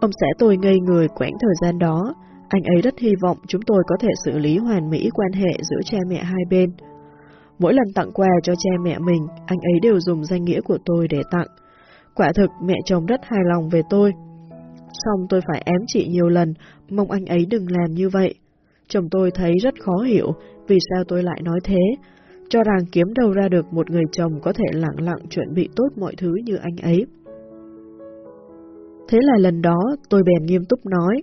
Ông xã tôi ngây người quãng thời gian đó, anh ấy rất hy vọng chúng tôi có thể xử lý hoàn mỹ quan hệ giữa cha mẹ hai bên. Mỗi lần tặng quà cho cha mẹ mình, anh ấy đều dùng danh nghĩa của tôi để tặng. Quả thực mẹ chồng rất hài lòng về tôi. Xong tôi phải ém chị nhiều lần, mong anh ấy đừng làm như vậy. Chồng tôi thấy rất khó hiểu vì sao tôi lại nói thế, cho rằng kiếm đâu ra được một người chồng có thể lặng lặng chuẩn bị tốt mọi thứ như anh ấy. Thế là lần đó tôi bèn nghiêm túc nói,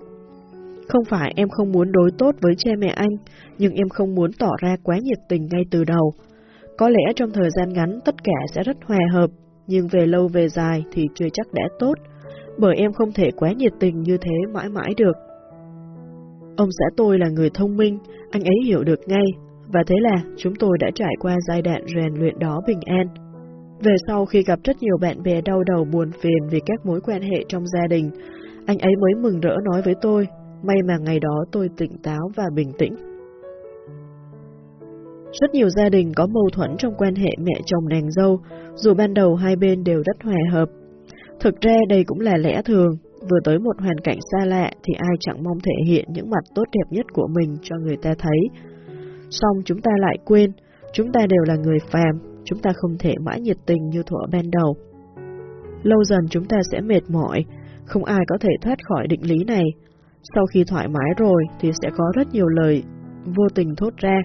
không phải em không muốn đối tốt với cha mẹ anh, nhưng em không muốn tỏ ra quá nhiệt tình ngay từ đầu. Có lẽ trong thời gian ngắn tất cả sẽ rất hòa hợp, nhưng về lâu về dài thì chưa chắc đã tốt, bởi em không thể quá nhiệt tình như thế mãi mãi được. Ông xã tôi là người thông minh, anh ấy hiểu được ngay, và thế là chúng tôi đã trải qua giai đoạn rèn luyện đó bình an. Về sau khi gặp rất nhiều bạn bè đau đầu buồn phiền vì các mối quan hệ trong gia đình, anh ấy mới mừng rỡ nói với tôi, may mà ngày đó tôi tỉnh táo và bình tĩnh. Rất nhiều gia đình có mâu thuẫn trong quan hệ mẹ chồng nàng dâu, dù ban đầu hai bên đều rất hòa hợp. Thực ra đây cũng là lẽ thường, vừa tới một hoàn cảnh xa lạ thì ai chẳng mong thể hiện những mặt tốt đẹp nhất của mình cho người ta thấy. Xong chúng ta lại quên, chúng ta đều là người phàm, chúng ta không thể mãi nhiệt tình như thuở ban đầu. Lâu dần chúng ta sẽ mệt mỏi, không ai có thể thoát khỏi định lý này. Sau khi thoải mái rồi thì sẽ có rất nhiều lời vô tình thốt ra.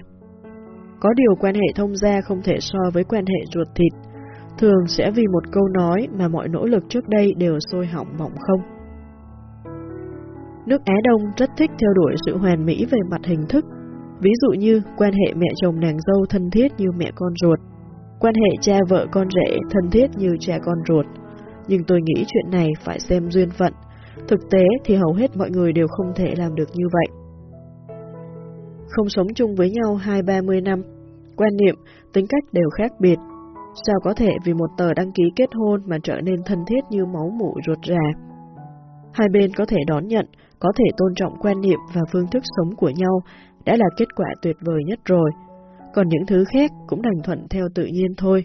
Có điều quan hệ thông gia không thể so với quan hệ ruột thịt, thường sẽ vì một câu nói mà mọi nỗ lực trước đây đều sôi hỏng bỏng không. Nước Á Đông rất thích theo đuổi sự hoàn mỹ về mặt hình thức, ví dụ như quan hệ mẹ chồng nàng dâu thân thiết như mẹ con ruột, quan hệ cha vợ con rể thân thiết như cha con ruột. Nhưng tôi nghĩ chuyện này phải xem duyên phận, thực tế thì hầu hết mọi người đều không thể làm được như vậy. Không sống chung với nhau hai ba mươi năm, quan niệm, tính cách đều khác biệt. Sao có thể vì một tờ đăng ký kết hôn mà trở nên thân thiết như máu mủ ruột rà? Hai bên có thể đón nhận, có thể tôn trọng quan niệm và phương thức sống của nhau đã là kết quả tuyệt vời nhất rồi. Còn những thứ khác cũng đành thuận theo tự nhiên thôi.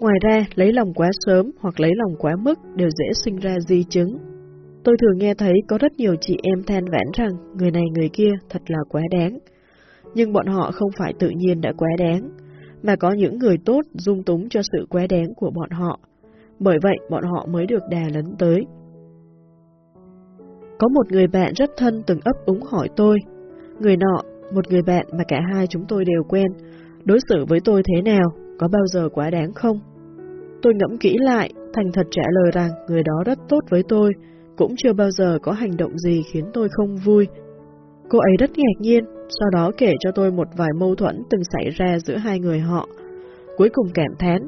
Ngoài ra, lấy lòng quá sớm hoặc lấy lòng quá mức đều dễ sinh ra di chứng. Tôi thường nghe thấy có rất nhiều chị em than vãn rằng người này người kia thật là quá đáng. Nhưng bọn họ không phải tự nhiên đã quá đáng, mà có những người tốt dung túng cho sự quá đáng của bọn họ. Bởi vậy bọn họ mới được đà lấn tới. Có một người bạn rất thân từng ấp úng hỏi tôi, người nọ, một người bạn mà cả hai chúng tôi đều quen, đối xử với tôi thế nào, có bao giờ quá đáng không? Tôi ngẫm kỹ lại, thành thật trả lời rằng người đó rất tốt với tôi, cũng chưa bao giờ có hành động gì khiến tôi không vui. Cô ấy rất ngạc nhiên, sau đó kể cho tôi một vài mâu thuẫn từng xảy ra giữa hai người họ. Cuối cùng cảm thán.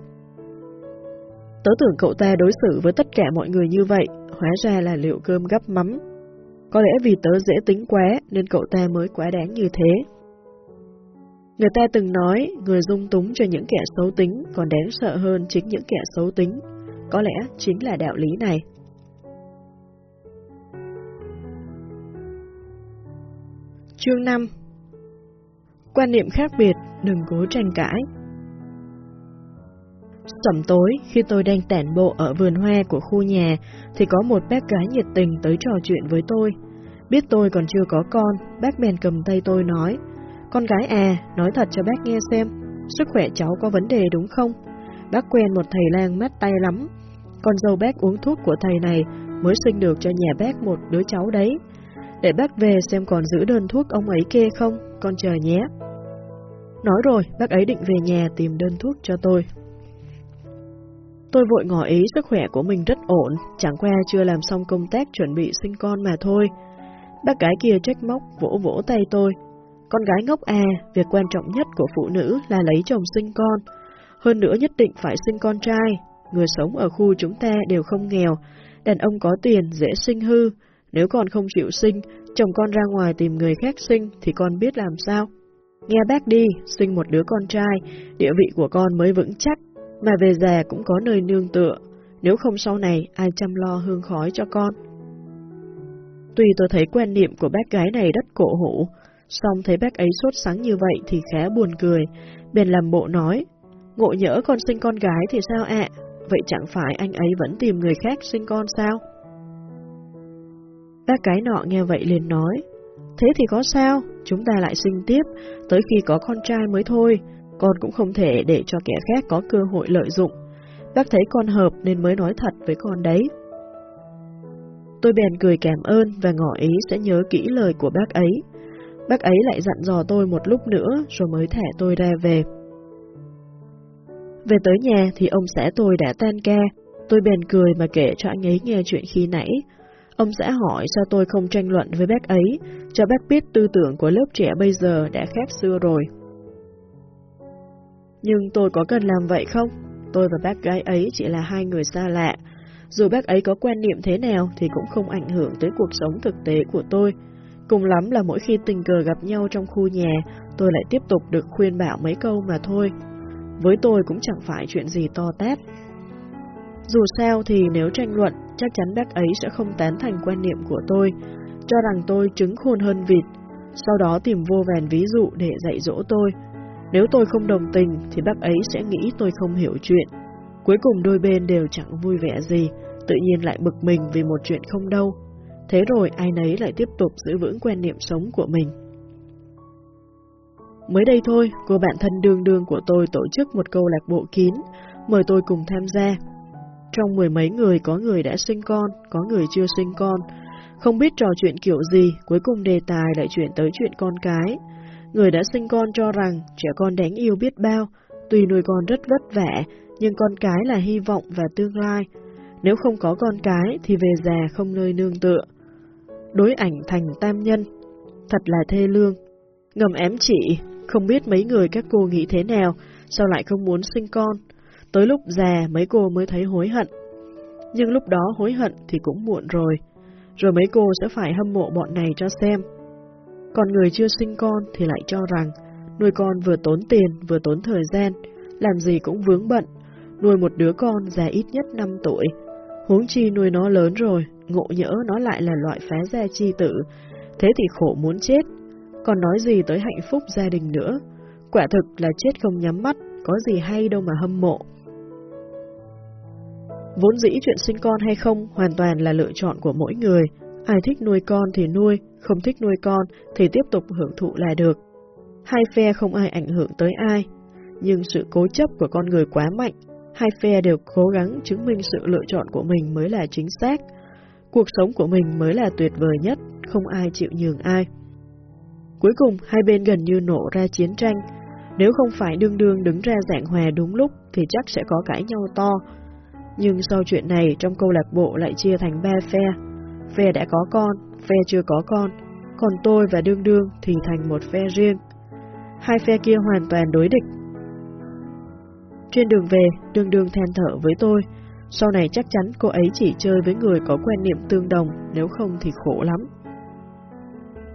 Tớ tưởng cậu ta đối xử với tất cả mọi người như vậy, hóa ra là liệu cơm gấp mắm. Có lẽ vì tớ dễ tính quá nên cậu ta mới quá đáng như thế. Người ta từng nói người dung túng cho những kẻ xấu tính còn đáng sợ hơn chính những kẻ xấu tính. Có lẽ chính là đạo lý này. Chương 5 Quan niệm khác biệt, đừng cố tranh cãi. Sẩm tối, khi tôi đang tản bộ ở vườn hoa của khu nhà, thì có một bác gái nhiệt tình tới trò chuyện với tôi. Biết tôi còn chưa có con, bác bèn cầm tay tôi nói, Con gái à, nói thật cho bác nghe xem, sức khỏe cháu có vấn đề đúng không? Bác quen một thầy lang mát tay lắm. Con dâu bác uống thuốc của thầy này mới sinh được cho nhà bác một đứa cháu đấy. Để bác về xem còn giữ đơn thuốc ông ấy kê không, con chờ nhé. Nói rồi, bác ấy định về nhà tìm đơn thuốc cho tôi. Tôi vội ngỏ ý sức khỏe của mình rất ổn, chẳng qua chưa làm xong công tác chuẩn bị sinh con mà thôi. Bác gái kia trách móc vỗ vỗ tay tôi. Con gái ngốc à, việc quan trọng nhất của phụ nữ là lấy chồng sinh con. Hơn nữa nhất định phải sinh con trai. Người sống ở khu chúng ta đều không nghèo, đàn ông có tiền dễ sinh hư. Nếu con không chịu sinh, chồng con ra ngoài tìm người khác sinh thì con biết làm sao. Nghe bác đi, sinh một đứa con trai, địa vị của con mới vững chắc, mà về già cũng có nơi nương tựa, nếu không sau này ai chăm lo hương khói cho con. Tuy tôi thấy quan niệm của bác gái này rất cổ hủ, song thấy bác ấy sốt sắng như vậy thì khá buồn cười, bèn làm bộ nói, ngộ nhỡ con sinh con gái thì sao ạ, vậy chẳng phải anh ấy vẫn tìm người khác sinh con sao? Bác cái nọ nghe vậy liền nói, Thế thì có sao, chúng ta lại sinh tiếp, tới khi có con trai mới thôi, con cũng không thể để cho kẻ khác có cơ hội lợi dụng. Bác thấy con hợp nên mới nói thật với con đấy. Tôi bèn cười cảm ơn và ngỏ ý sẽ nhớ kỹ lời của bác ấy. Bác ấy lại dặn dò tôi một lúc nữa rồi mới thả tôi ra về. Về tới nhà thì ông xã tôi đã tan ca, tôi bèn cười mà kể cho anh ấy nghe chuyện khi nãy. Ông sẽ hỏi sao tôi không tranh luận với bác ấy, cho bác biết tư tưởng của lớp trẻ bây giờ đã khác xưa rồi. Nhưng tôi có cần làm vậy không? Tôi và bác gái ấy chỉ là hai người xa lạ. Dù bác ấy có quan niệm thế nào thì cũng không ảnh hưởng tới cuộc sống thực tế của tôi. Cùng lắm là mỗi khi tình cờ gặp nhau trong khu nhà, tôi lại tiếp tục được khuyên bảo mấy câu mà thôi. Với tôi cũng chẳng phải chuyện gì to tát. Dù sao thì nếu tranh luận, chắc chắn bác ấy sẽ không tán thành quan niệm của tôi, cho rằng tôi trứng khôn hơn vịt, sau đó tìm vô vàn ví dụ để dạy dỗ tôi. Nếu tôi không đồng tình thì bác ấy sẽ nghĩ tôi không hiểu chuyện. Cuối cùng đôi bên đều chẳng vui vẻ gì, tự nhiên lại bực mình vì một chuyện không đâu. Thế rồi ai nấy lại tiếp tục giữ vững quan niệm sống của mình. Mới đây thôi, cô bạn thân đương đương của tôi tổ chức một câu lạc bộ kín, mời tôi cùng tham gia. Trong mười mấy người có người đã sinh con, có người chưa sinh con. Không biết trò chuyện kiểu gì, cuối cùng đề tài lại chuyển tới chuyện con cái. Người đã sinh con cho rằng trẻ con đáng yêu biết bao, tuy nuôi con rất vất vả, nhưng con cái là hy vọng và tương lai. Nếu không có con cái thì về già không nơi nương tựa. Đối ảnh thành tam nhân, thật là thê lương. Ngầm ém chị, không biết mấy người các cô nghĩ thế nào, sao lại không muốn sinh con. Tới lúc già mấy cô mới thấy hối hận. Nhưng lúc đó hối hận thì cũng muộn rồi. Rồi mấy cô sẽ phải hâm mộ bọn này cho xem. Còn người chưa sinh con thì lại cho rằng nuôi con vừa tốn tiền vừa tốn thời gian, làm gì cũng vướng bận. Nuôi một đứa con già ít nhất 5 tuổi, huống chi nuôi nó lớn rồi, ngộ nhỡ nó lại là loại phá gia chi tử, thế thì khổ muốn chết. Còn nói gì tới hạnh phúc gia đình nữa, quả thực là chết không nhắm mắt, có gì hay đâu mà hâm mộ. Vốn dĩ chuyện sinh con hay không hoàn toàn là lựa chọn của mỗi người. Ai thích nuôi con thì nuôi, không thích nuôi con thì tiếp tục hưởng thụ là được. Hai phe không ai ảnh hưởng tới ai, nhưng sự cố chấp của con người quá mạnh. Hai phe đều cố gắng chứng minh sự lựa chọn của mình mới là chính xác. Cuộc sống của mình mới là tuyệt vời nhất, không ai chịu nhường ai. Cuối cùng, hai bên gần như nổ ra chiến tranh. Nếu không phải đương đương đứng ra giảng hòa đúng lúc thì chắc sẽ có cãi nhau to, nhưng sau chuyện này trong câu lạc bộ lại chia thành ba phe. Phe đã có con, phe chưa có con, còn tôi và đương đương thì thành một phe riêng. Hai phe kia hoàn toàn đối địch. Trên đường về, đương đương than thở với tôi. Sau này chắc chắn cô ấy chỉ chơi với người có quan niệm tương đồng, nếu không thì khổ lắm.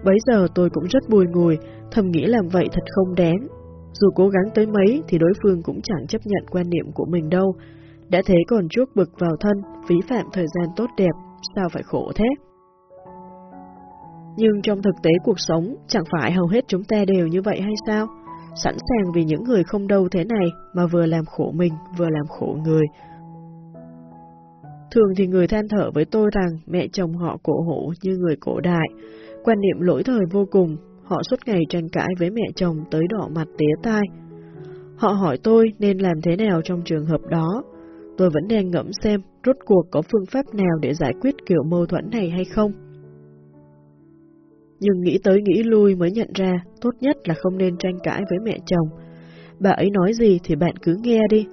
Bấy giờ tôi cũng rất bùi ngùi, thầm nghĩ làm vậy thật không đáng. Dù cố gắng tới mấy thì đối phương cũng chẳng chấp nhận quan niệm của mình đâu, đã thế còn chuốc bực vào thân, phí phạm thời gian tốt đẹp, sao phải khổ thế? Nhưng trong thực tế cuộc sống, chẳng phải hầu hết chúng ta đều như vậy hay sao? Sẵn sàng vì những người không đâu thế này mà vừa làm khổ mình, vừa làm khổ người. Thường thì người than thở với tôi rằng mẹ chồng họ cổ hủ như người cổ đại, quan niệm lỗi thời vô cùng, họ suốt ngày tranh cãi với mẹ chồng tới đỏ mặt tía tai. Họ hỏi tôi nên làm thế nào trong trường hợp đó, Tôi vẫn đang ngẫm xem rốt cuộc có phương pháp nào để giải quyết kiểu mâu thuẫn này hay không. Nhưng nghĩ tới nghĩ lui mới nhận ra tốt nhất là không nên tranh cãi với mẹ chồng. Bà ấy nói gì thì bạn cứ nghe đi,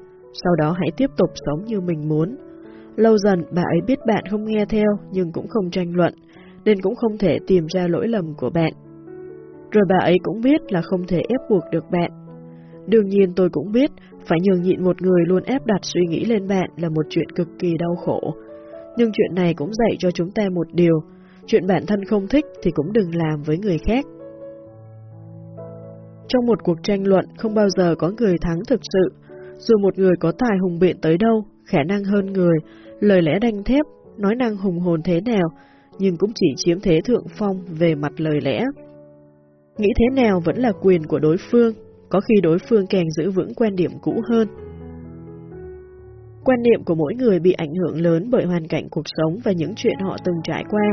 sau đó hãy tiếp tục sống như mình muốn. Lâu dần bà ấy biết bạn không nghe theo nhưng cũng không tranh luận, nên cũng không thể tìm ra lỗi lầm của bạn. Rồi bà ấy cũng biết là không thể ép buộc được bạn, Đương nhiên tôi cũng biết, phải nhường nhịn một người luôn ép đặt suy nghĩ lên bạn là một chuyện cực kỳ đau khổ. Nhưng chuyện này cũng dạy cho chúng ta một điều, chuyện bản thân không thích thì cũng đừng làm với người khác. Trong một cuộc tranh luận không bao giờ có người thắng thực sự, dù một người có tài hùng biện tới đâu, khả năng hơn người, lời lẽ đanh thép, nói năng hùng hồn thế nào, nhưng cũng chỉ chiếm thế thượng phong về mặt lời lẽ. Nghĩ thế nào vẫn là quyền của đối phương, có khi đối phương càng giữ vững quan điểm cũ hơn. Quan niệm của mỗi người bị ảnh hưởng lớn bởi hoàn cảnh cuộc sống và những chuyện họ từng trải qua.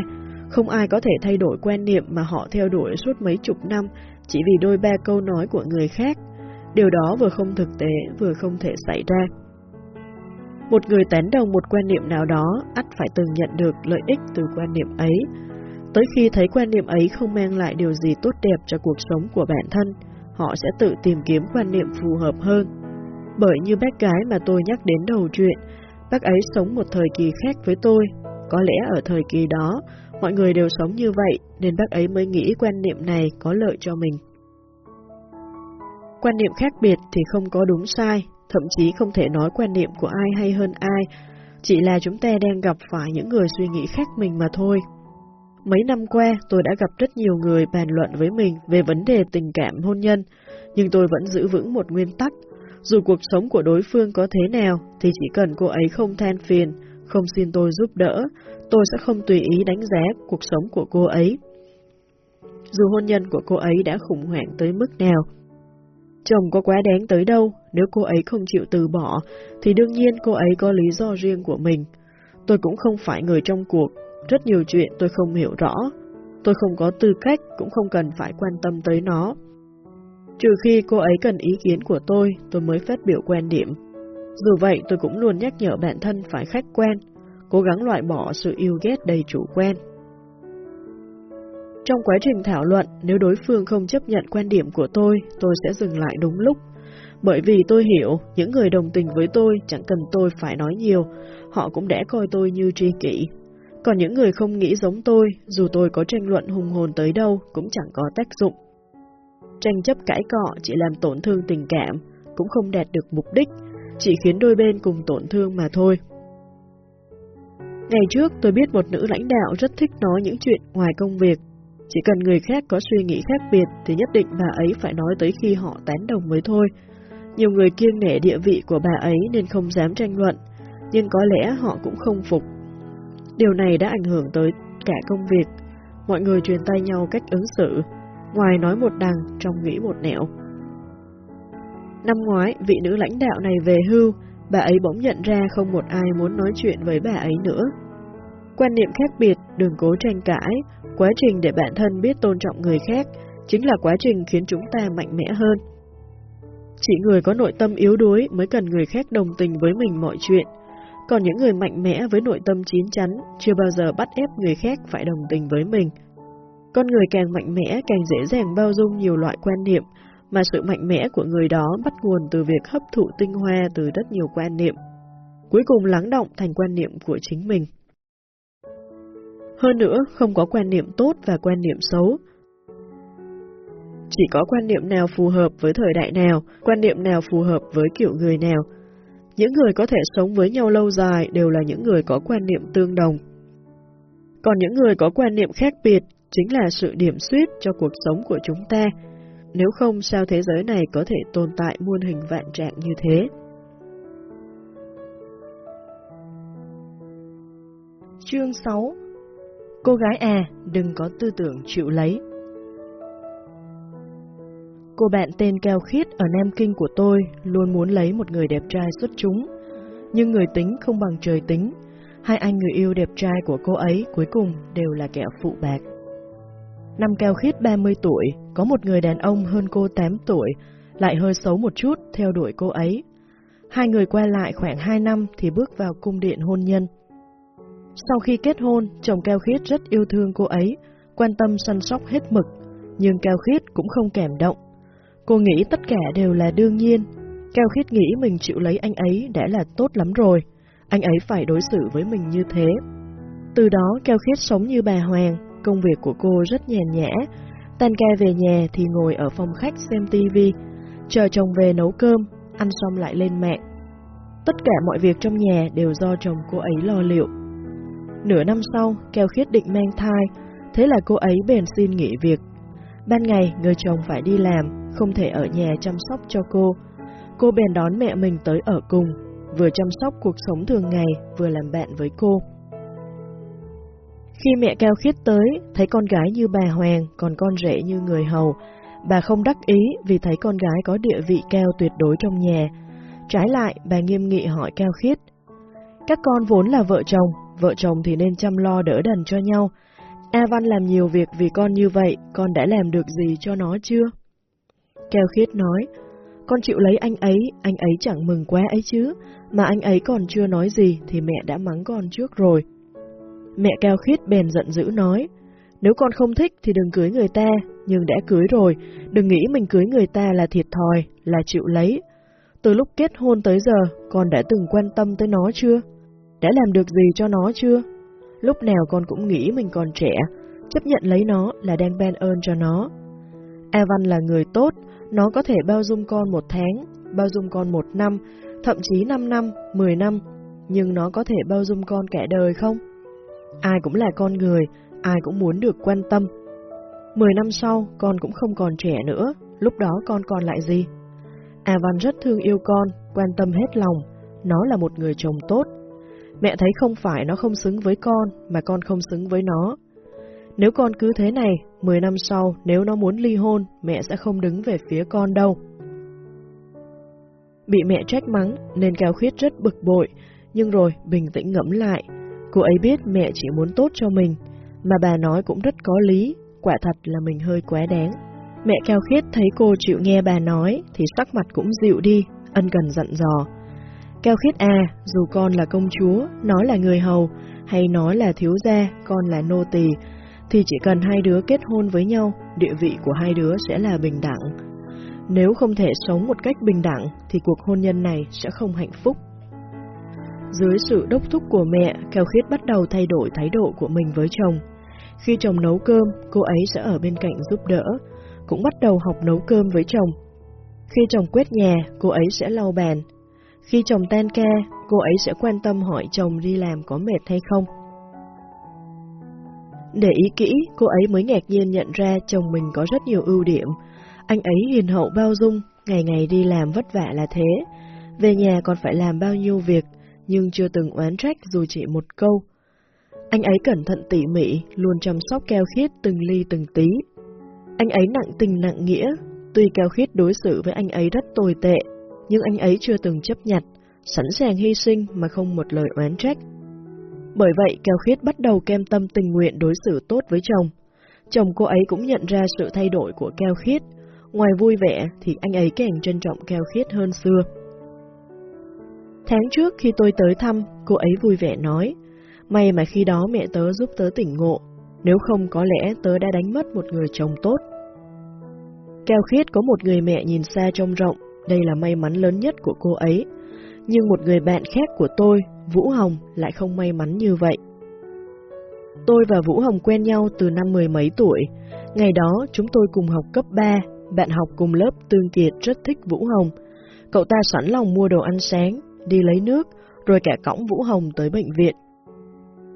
Không ai có thể thay đổi quan niệm mà họ theo đuổi suốt mấy chục năm chỉ vì đôi ba câu nói của người khác. Điều đó vừa không thực tế, vừa không thể xảy ra. Một người tán đồng một quan niệm nào đó, ắt phải từng nhận được lợi ích từ quan niệm ấy. Tới khi thấy quan niệm ấy không mang lại điều gì tốt đẹp cho cuộc sống của bản thân, họ sẽ tự tìm kiếm quan niệm phù hợp hơn. Bởi như bác gái mà tôi nhắc đến đầu chuyện, bác ấy sống một thời kỳ khác với tôi. Có lẽ ở thời kỳ đó, mọi người đều sống như vậy, nên bác ấy mới nghĩ quan niệm này có lợi cho mình. Quan niệm khác biệt thì không có đúng sai, thậm chí không thể nói quan niệm của ai hay hơn ai, chỉ là chúng ta đang gặp phải những người suy nghĩ khác mình mà thôi. Mấy năm qua, tôi đã gặp rất nhiều người bàn luận với mình về vấn đề tình cảm hôn nhân, nhưng tôi vẫn giữ vững một nguyên tắc. Dù cuộc sống của đối phương có thế nào, thì chỉ cần cô ấy không than phiền, không xin tôi giúp đỡ, tôi sẽ không tùy ý đánh giá cuộc sống của cô ấy. Dù hôn nhân của cô ấy đã khủng hoảng tới mức nào, chồng có quá đáng tới đâu, nếu cô ấy không chịu từ bỏ, thì đương nhiên cô ấy có lý do riêng của mình. Tôi cũng không phải người trong cuộc, rất nhiều chuyện tôi không hiểu rõ. Tôi không có tư cách, cũng không cần phải quan tâm tới nó. Trừ khi cô ấy cần ý kiến của tôi, tôi mới phát biểu quan điểm. Dù vậy, tôi cũng luôn nhắc nhở bản thân phải khách quan, cố gắng loại bỏ sự yêu ghét đầy chủ quan. Trong quá trình thảo luận, nếu đối phương không chấp nhận quan điểm của tôi, tôi sẽ dừng lại đúng lúc. Bởi vì tôi hiểu, những người đồng tình với tôi chẳng cần tôi phải nói nhiều, họ cũng đã coi tôi như tri kỷ. Còn những người không nghĩ giống tôi, dù tôi có tranh luận hùng hồn tới đâu, cũng chẳng có tác dụng. Tranh chấp cãi cọ chỉ làm tổn thương tình cảm, cũng không đạt được mục đích, chỉ khiến đôi bên cùng tổn thương mà thôi. Ngày trước tôi biết một nữ lãnh đạo rất thích nói những chuyện ngoài công việc. Chỉ cần người khác có suy nghĩ khác biệt thì nhất định bà ấy phải nói tới khi họ tán đồng mới thôi. Nhiều người kiêng nể địa vị của bà ấy nên không dám tranh luận, nhưng có lẽ họ cũng không phục. Điều này đã ảnh hưởng tới cả công việc. Mọi người truyền tay nhau cách ứng xử, ngoài nói một đằng, trong nghĩ một nẻo. Năm ngoái, vị nữ lãnh đạo này về hưu, bà ấy bỗng nhận ra không một ai muốn nói chuyện với bà ấy nữa. Quan niệm khác biệt, đừng cố tranh cãi, quá trình để bản thân biết tôn trọng người khác chính là quá trình khiến chúng ta mạnh mẽ hơn. Chỉ người có nội tâm yếu đuối mới cần người khác đồng tình với mình mọi chuyện, còn những người mạnh mẽ với nội tâm chín chắn chưa bao giờ bắt ép người khác phải đồng tình với mình. Con người càng mạnh mẽ càng dễ dàng bao dung nhiều loại quan niệm, mà sự mạnh mẽ của người đó bắt nguồn từ việc hấp thụ tinh hoa từ rất nhiều quan niệm, cuối cùng lắng động thành quan niệm của chính mình. Hơn nữa, không có quan niệm tốt và quan niệm xấu. Chỉ có quan niệm nào phù hợp với thời đại nào, quan niệm nào phù hợp với kiểu người nào. Những người có thể sống với nhau lâu dài đều là những người có quan niệm tương đồng. Còn những người có quan niệm khác biệt chính là sự điểm suyết cho cuộc sống của chúng ta, nếu không sao thế giới này có thể tồn tại muôn hình vạn trạng như thế. Chương 6 Cô gái à, đừng có tư tưởng chịu lấy. Cô bạn tên Cao Khiết ở Nam Kinh của tôi luôn muốn lấy một người đẹp trai xuất chúng, nhưng người tính không bằng trời tính. Hai anh người yêu đẹp trai của cô ấy cuối cùng đều là kẻ phụ bạc. Năm Cao Khiết 30 tuổi, có một người đàn ông hơn cô 8 tuổi, lại hơi xấu một chút theo đuổi cô ấy. Hai người qua lại khoảng 2 năm thì bước vào cung điện hôn nhân. Sau khi kết hôn, chồng Cao Khiết rất yêu thương cô ấy, quan tâm săn sóc hết mực, nhưng Cao Khiết cũng không cảm động. Cô nghĩ tất cả đều là đương nhiên. Cao Khiết nghĩ mình chịu lấy anh ấy đã là tốt lắm rồi, anh ấy phải đối xử với mình như thế. Từ đó Cao Khiết sống như bà Hoàng, công việc của cô rất nhàn nhã, tan ca về nhà thì ngồi ở phòng khách xem tivi, chờ chồng về nấu cơm, ăn xong lại lên mạng. Tất cả mọi việc trong nhà đều do chồng cô ấy lo liệu. Nửa năm sau, Keo Khiết định mang thai, thế là cô ấy bèn xin nghỉ việc. Ban ngày, người chồng phải đi làm, không thể ở nhà chăm sóc cho cô. Cô bèn đón mẹ mình tới ở cùng, vừa chăm sóc cuộc sống thường ngày, vừa làm bạn với cô. Khi mẹ Cao Khiết tới, thấy con gái như bà Hoàng, còn con rể như người hầu, bà không đắc ý vì thấy con gái có địa vị cao tuyệt đối trong nhà. Trái lại, bà nghiêm nghị hỏi Cao Khiết. Các con vốn là vợ chồng, vợ chồng thì nên chăm lo đỡ đần cho nhau. A Văn làm nhiều việc vì con như vậy, con đã làm được gì cho nó chưa? Keo khiết nói, con chịu lấy anh ấy, anh ấy chẳng mừng quá ấy chứ, mà anh ấy còn chưa nói gì thì mẹ đã mắng con trước rồi. Mẹ keo khiết bèn giận dữ nói, nếu con không thích thì đừng cưới người ta, nhưng đã cưới rồi, đừng nghĩ mình cưới người ta là thiệt thòi, là chịu lấy. Từ lúc kết hôn tới giờ, con đã từng quan tâm tới nó chưa? Đã làm được gì cho nó chưa? Lúc nào con cũng nghĩ mình còn trẻ, chấp nhận lấy nó là đang ban ơn cho nó. Evan là người tốt, nó có thể bao dung con một tháng, bao dung con một năm, thậm chí 5 năm, 10 năm, nhưng nó có thể bao dung con cả đời không? Ai cũng là con người, ai cũng muốn được quan tâm. 10 năm sau, con cũng không còn trẻ nữa, lúc đó con còn lại gì? Evan rất thương yêu con, quan tâm hết lòng, nó là một người chồng tốt. Mẹ thấy không phải nó không xứng với con, mà con không xứng với nó. Nếu con cứ thế này, 10 năm sau nếu nó muốn ly hôn, mẹ sẽ không đứng về phía con đâu. Bị mẹ trách mắng nên Cao Khuyết rất bực bội, nhưng rồi bình tĩnh ngẫm lại. Cô ấy biết mẹ chỉ muốn tốt cho mình, mà bà nói cũng rất có lý, quả thật là mình hơi quá đáng. Mẹ Cao Khiết thấy cô chịu nghe bà nói thì sắc mặt cũng dịu đi, ân cần dặn dò. Cao Khiết à, dù con là công chúa, nó là người hầu, hay nó là thiếu gia, con là nô tỳ, thì chỉ cần hai đứa kết hôn với nhau, địa vị của hai đứa sẽ là bình đẳng. Nếu không thể sống một cách bình đẳng, thì cuộc hôn nhân này sẽ không hạnh phúc. Dưới sự đốc thúc của mẹ, Cao Khiết bắt đầu thay đổi thái độ của mình với chồng. Khi chồng nấu cơm, cô ấy sẽ ở bên cạnh giúp đỡ, cũng bắt đầu học nấu cơm với chồng. Khi chồng quét nhà, cô ấy sẽ lau bàn. Khi chồng tan ca, cô ấy sẽ quan tâm hỏi chồng đi làm có mệt hay không. Để ý kỹ, cô ấy mới ngạc nhiên nhận ra chồng mình có rất nhiều ưu điểm. Anh ấy hiền hậu bao dung, ngày ngày đi làm vất vả là thế. Về nhà còn phải làm bao nhiêu việc, nhưng chưa từng oán trách dù chỉ một câu. Anh ấy cẩn thận tỉ mỉ, luôn chăm sóc keo khiết từng ly từng tí. Anh ấy nặng tình nặng nghĩa, tuy keo khiết đối xử với anh ấy rất tồi tệ, nhưng anh ấy chưa từng chấp nhận, sẵn sàng hy sinh mà không một lời oán trách. Bởi vậy, Kéo Khiết bắt đầu kem tâm tình nguyện đối xử tốt với chồng. Chồng cô ấy cũng nhận ra sự thay đổi của Kéo Khiết. Ngoài vui vẻ thì anh ấy càng trân trọng Kéo Khiết hơn xưa. Tháng trước khi tôi tới thăm, cô ấy vui vẻ nói, may mà khi đó mẹ tớ giúp tớ tỉnh ngộ, nếu không có lẽ tớ đã đánh mất một người chồng tốt. Keo Khiết có một người mẹ nhìn xa trông rộng, đây là may mắn lớn nhất của cô ấy. Nhưng một người bạn khác của tôi, Vũ Hồng, lại không may mắn như vậy. Tôi và Vũ Hồng quen nhau từ năm mười mấy tuổi. Ngày đó chúng tôi cùng học cấp 3, bạn học cùng lớp Tương Kiệt rất thích Vũ Hồng. Cậu ta sẵn lòng mua đồ ăn sáng, đi lấy nước, rồi cả cõng Vũ Hồng tới bệnh viện.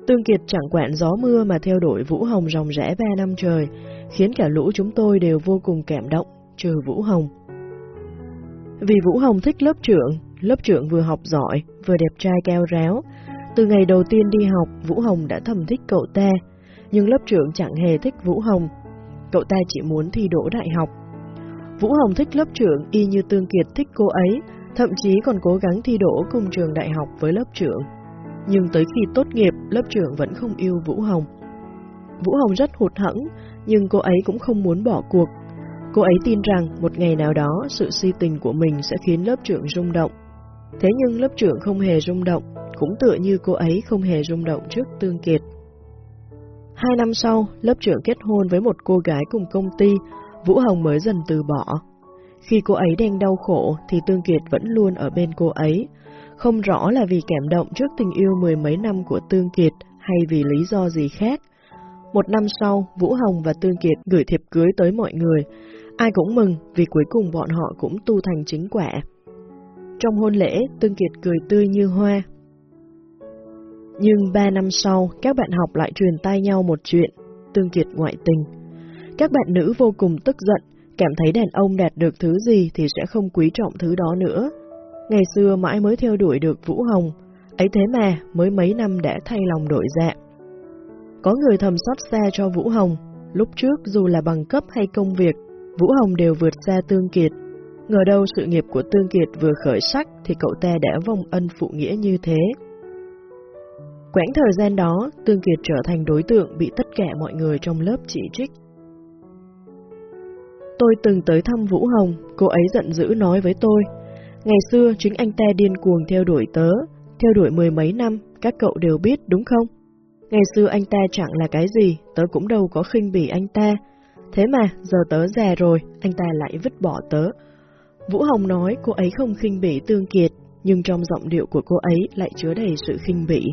Tương Kiệt chẳng quản gió mưa mà theo đuổi Vũ Hồng ròng rẽ ba năm trời, khiến cả lũ chúng tôi đều vô cùng cảm động, trừ Vũ Hồng. Vì Vũ Hồng thích lớp trưởng, lớp trưởng vừa học giỏi, vừa đẹp trai cao ráo. Từ ngày đầu tiên đi học, Vũ Hồng đã thầm thích cậu ta, nhưng lớp trưởng chẳng hề thích Vũ Hồng. Cậu ta chỉ muốn thi đỗ đại học. Vũ Hồng thích lớp trưởng y như Tương Kiệt thích cô ấy, thậm chí còn cố gắng thi đỗ cùng trường đại học với lớp trưởng. Nhưng tới khi tốt nghiệp, lớp trưởng vẫn không yêu Vũ Hồng. Vũ Hồng rất hụt hẫng, nhưng cô ấy cũng không muốn bỏ cuộc. Cô ấy tin rằng một ngày nào đó sự si tình của mình sẽ khiến lớp trưởng rung động. Thế nhưng lớp trưởng không hề rung động, cũng tựa như cô ấy không hề rung động trước Tương Kiệt. Hai năm sau, lớp trưởng kết hôn với một cô gái cùng công ty, Vũ Hồng mới dần từ bỏ. Khi cô ấy đang đau khổ thì Tương Kiệt vẫn luôn ở bên cô ấy, không rõ là vì cảm động trước tình yêu mười mấy năm của Tương Kiệt hay vì lý do gì khác. Một năm sau, Vũ Hồng và Tương Kiệt gửi thiệp cưới tới mọi người. Ai cũng mừng vì cuối cùng bọn họ cũng tu thành chính quả. Trong hôn lễ, Tương Kiệt cười tươi như hoa. Nhưng ba năm sau, các bạn học lại truyền tay nhau một chuyện, Tương Kiệt ngoại tình. Các bạn nữ vô cùng tức giận, cảm thấy đàn ông đạt được thứ gì thì sẽ không quý trọng thứ đó nữa. Ngày xưa mãi mới theo đuổi được Vũ Hồng, ấy thế mà mới mấy năm đã thay lòng đổi dạ. Có người thầm xót xa cho Vũ Hồng, lúc trước dù là bằng cấp hay công việc, Vũ Hồng đều vượt xa Tương Kiệt. Ngờ đâu sự nghiệp của Tương Kiệt vừa khởi sắc thì cậu ta đã vong ân phụ nghĩa như thế. Quãng thời gian đó, Tương Kiệt trở thành đối tượng bị tất cả mọi người trong lớp chỉ trích. Tôi từng tới thăm Vũ Hồng, cô ấy giận dữ nói với tôi. Ngày xưa chính anh ta điên cuồng theo đuổi tớ, theo đuổi mười mấy năm, các cậu đều biết đúng không? Ngày xưa anh ta chẳng là cái gì, tớ cũng đâu có khinh bỉ anh ta. Thế mà, giờ tớ già rồi, anh ta lại vứt bỏ tớ. Vũ Hồng nói cô ấy không khinh bỉ Tương Kiệt, nhưng trong giọng điệu của cô ấy lại chứa đầy sự khinh bỉ.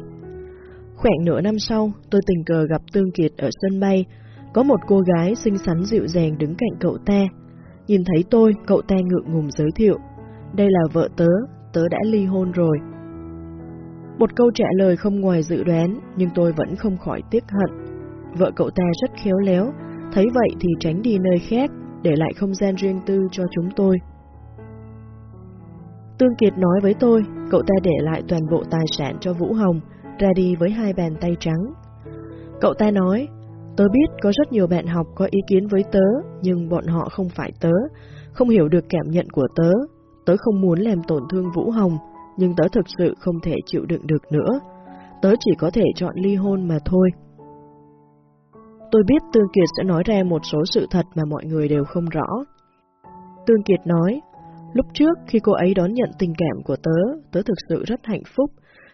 Khoảng nửa năm sau, tôi tình cờ gặp Tương Kiệt ở sân bay, có một cô gái xinh xắn dịu dàng đứng cạnh cậu ta. Nhìn thấy tôi, cậu ta ngượng ngùng giới thiệu. Đây là vợ tớ, tớ đã ly hôn rồi. Một câu trả lời không ngoài dự đoán, nhưng tôi vẫn không khỏi tiếc hận. Vợ cậu ta rất khéo léo, thấy vậy thì tránh đi nơi khác, để lại không gian riêng tư cho chúng tôi. Tương Kiệt nói với tôi, cậu ta để lại toàn bộ tài sản cho Vũ Hồng, ra đi với hai bàn tay trắng. Cậu ta nói, tớ biết có rất nhiều bạn học có ý kiến với tớ, nhưng bọn họ không phải tớ, không hiểu được cảm nhận của tớ. Tớ không muốn làm tổn thương Vũ Hồng, nhưng tớ thực sự không thể chịu đựng được nữa. Tớ chỉ có thể chọn ly hôn mà thôi. Tôi biết Tương Kiệt sẽ nói ra một số sự thật mà mọi người đều không rõ. Tương Kiệt nói, lúc trước khi cô ấy đón nhận tình cảm của tớ, tớ thực sự rất hạnh phúc.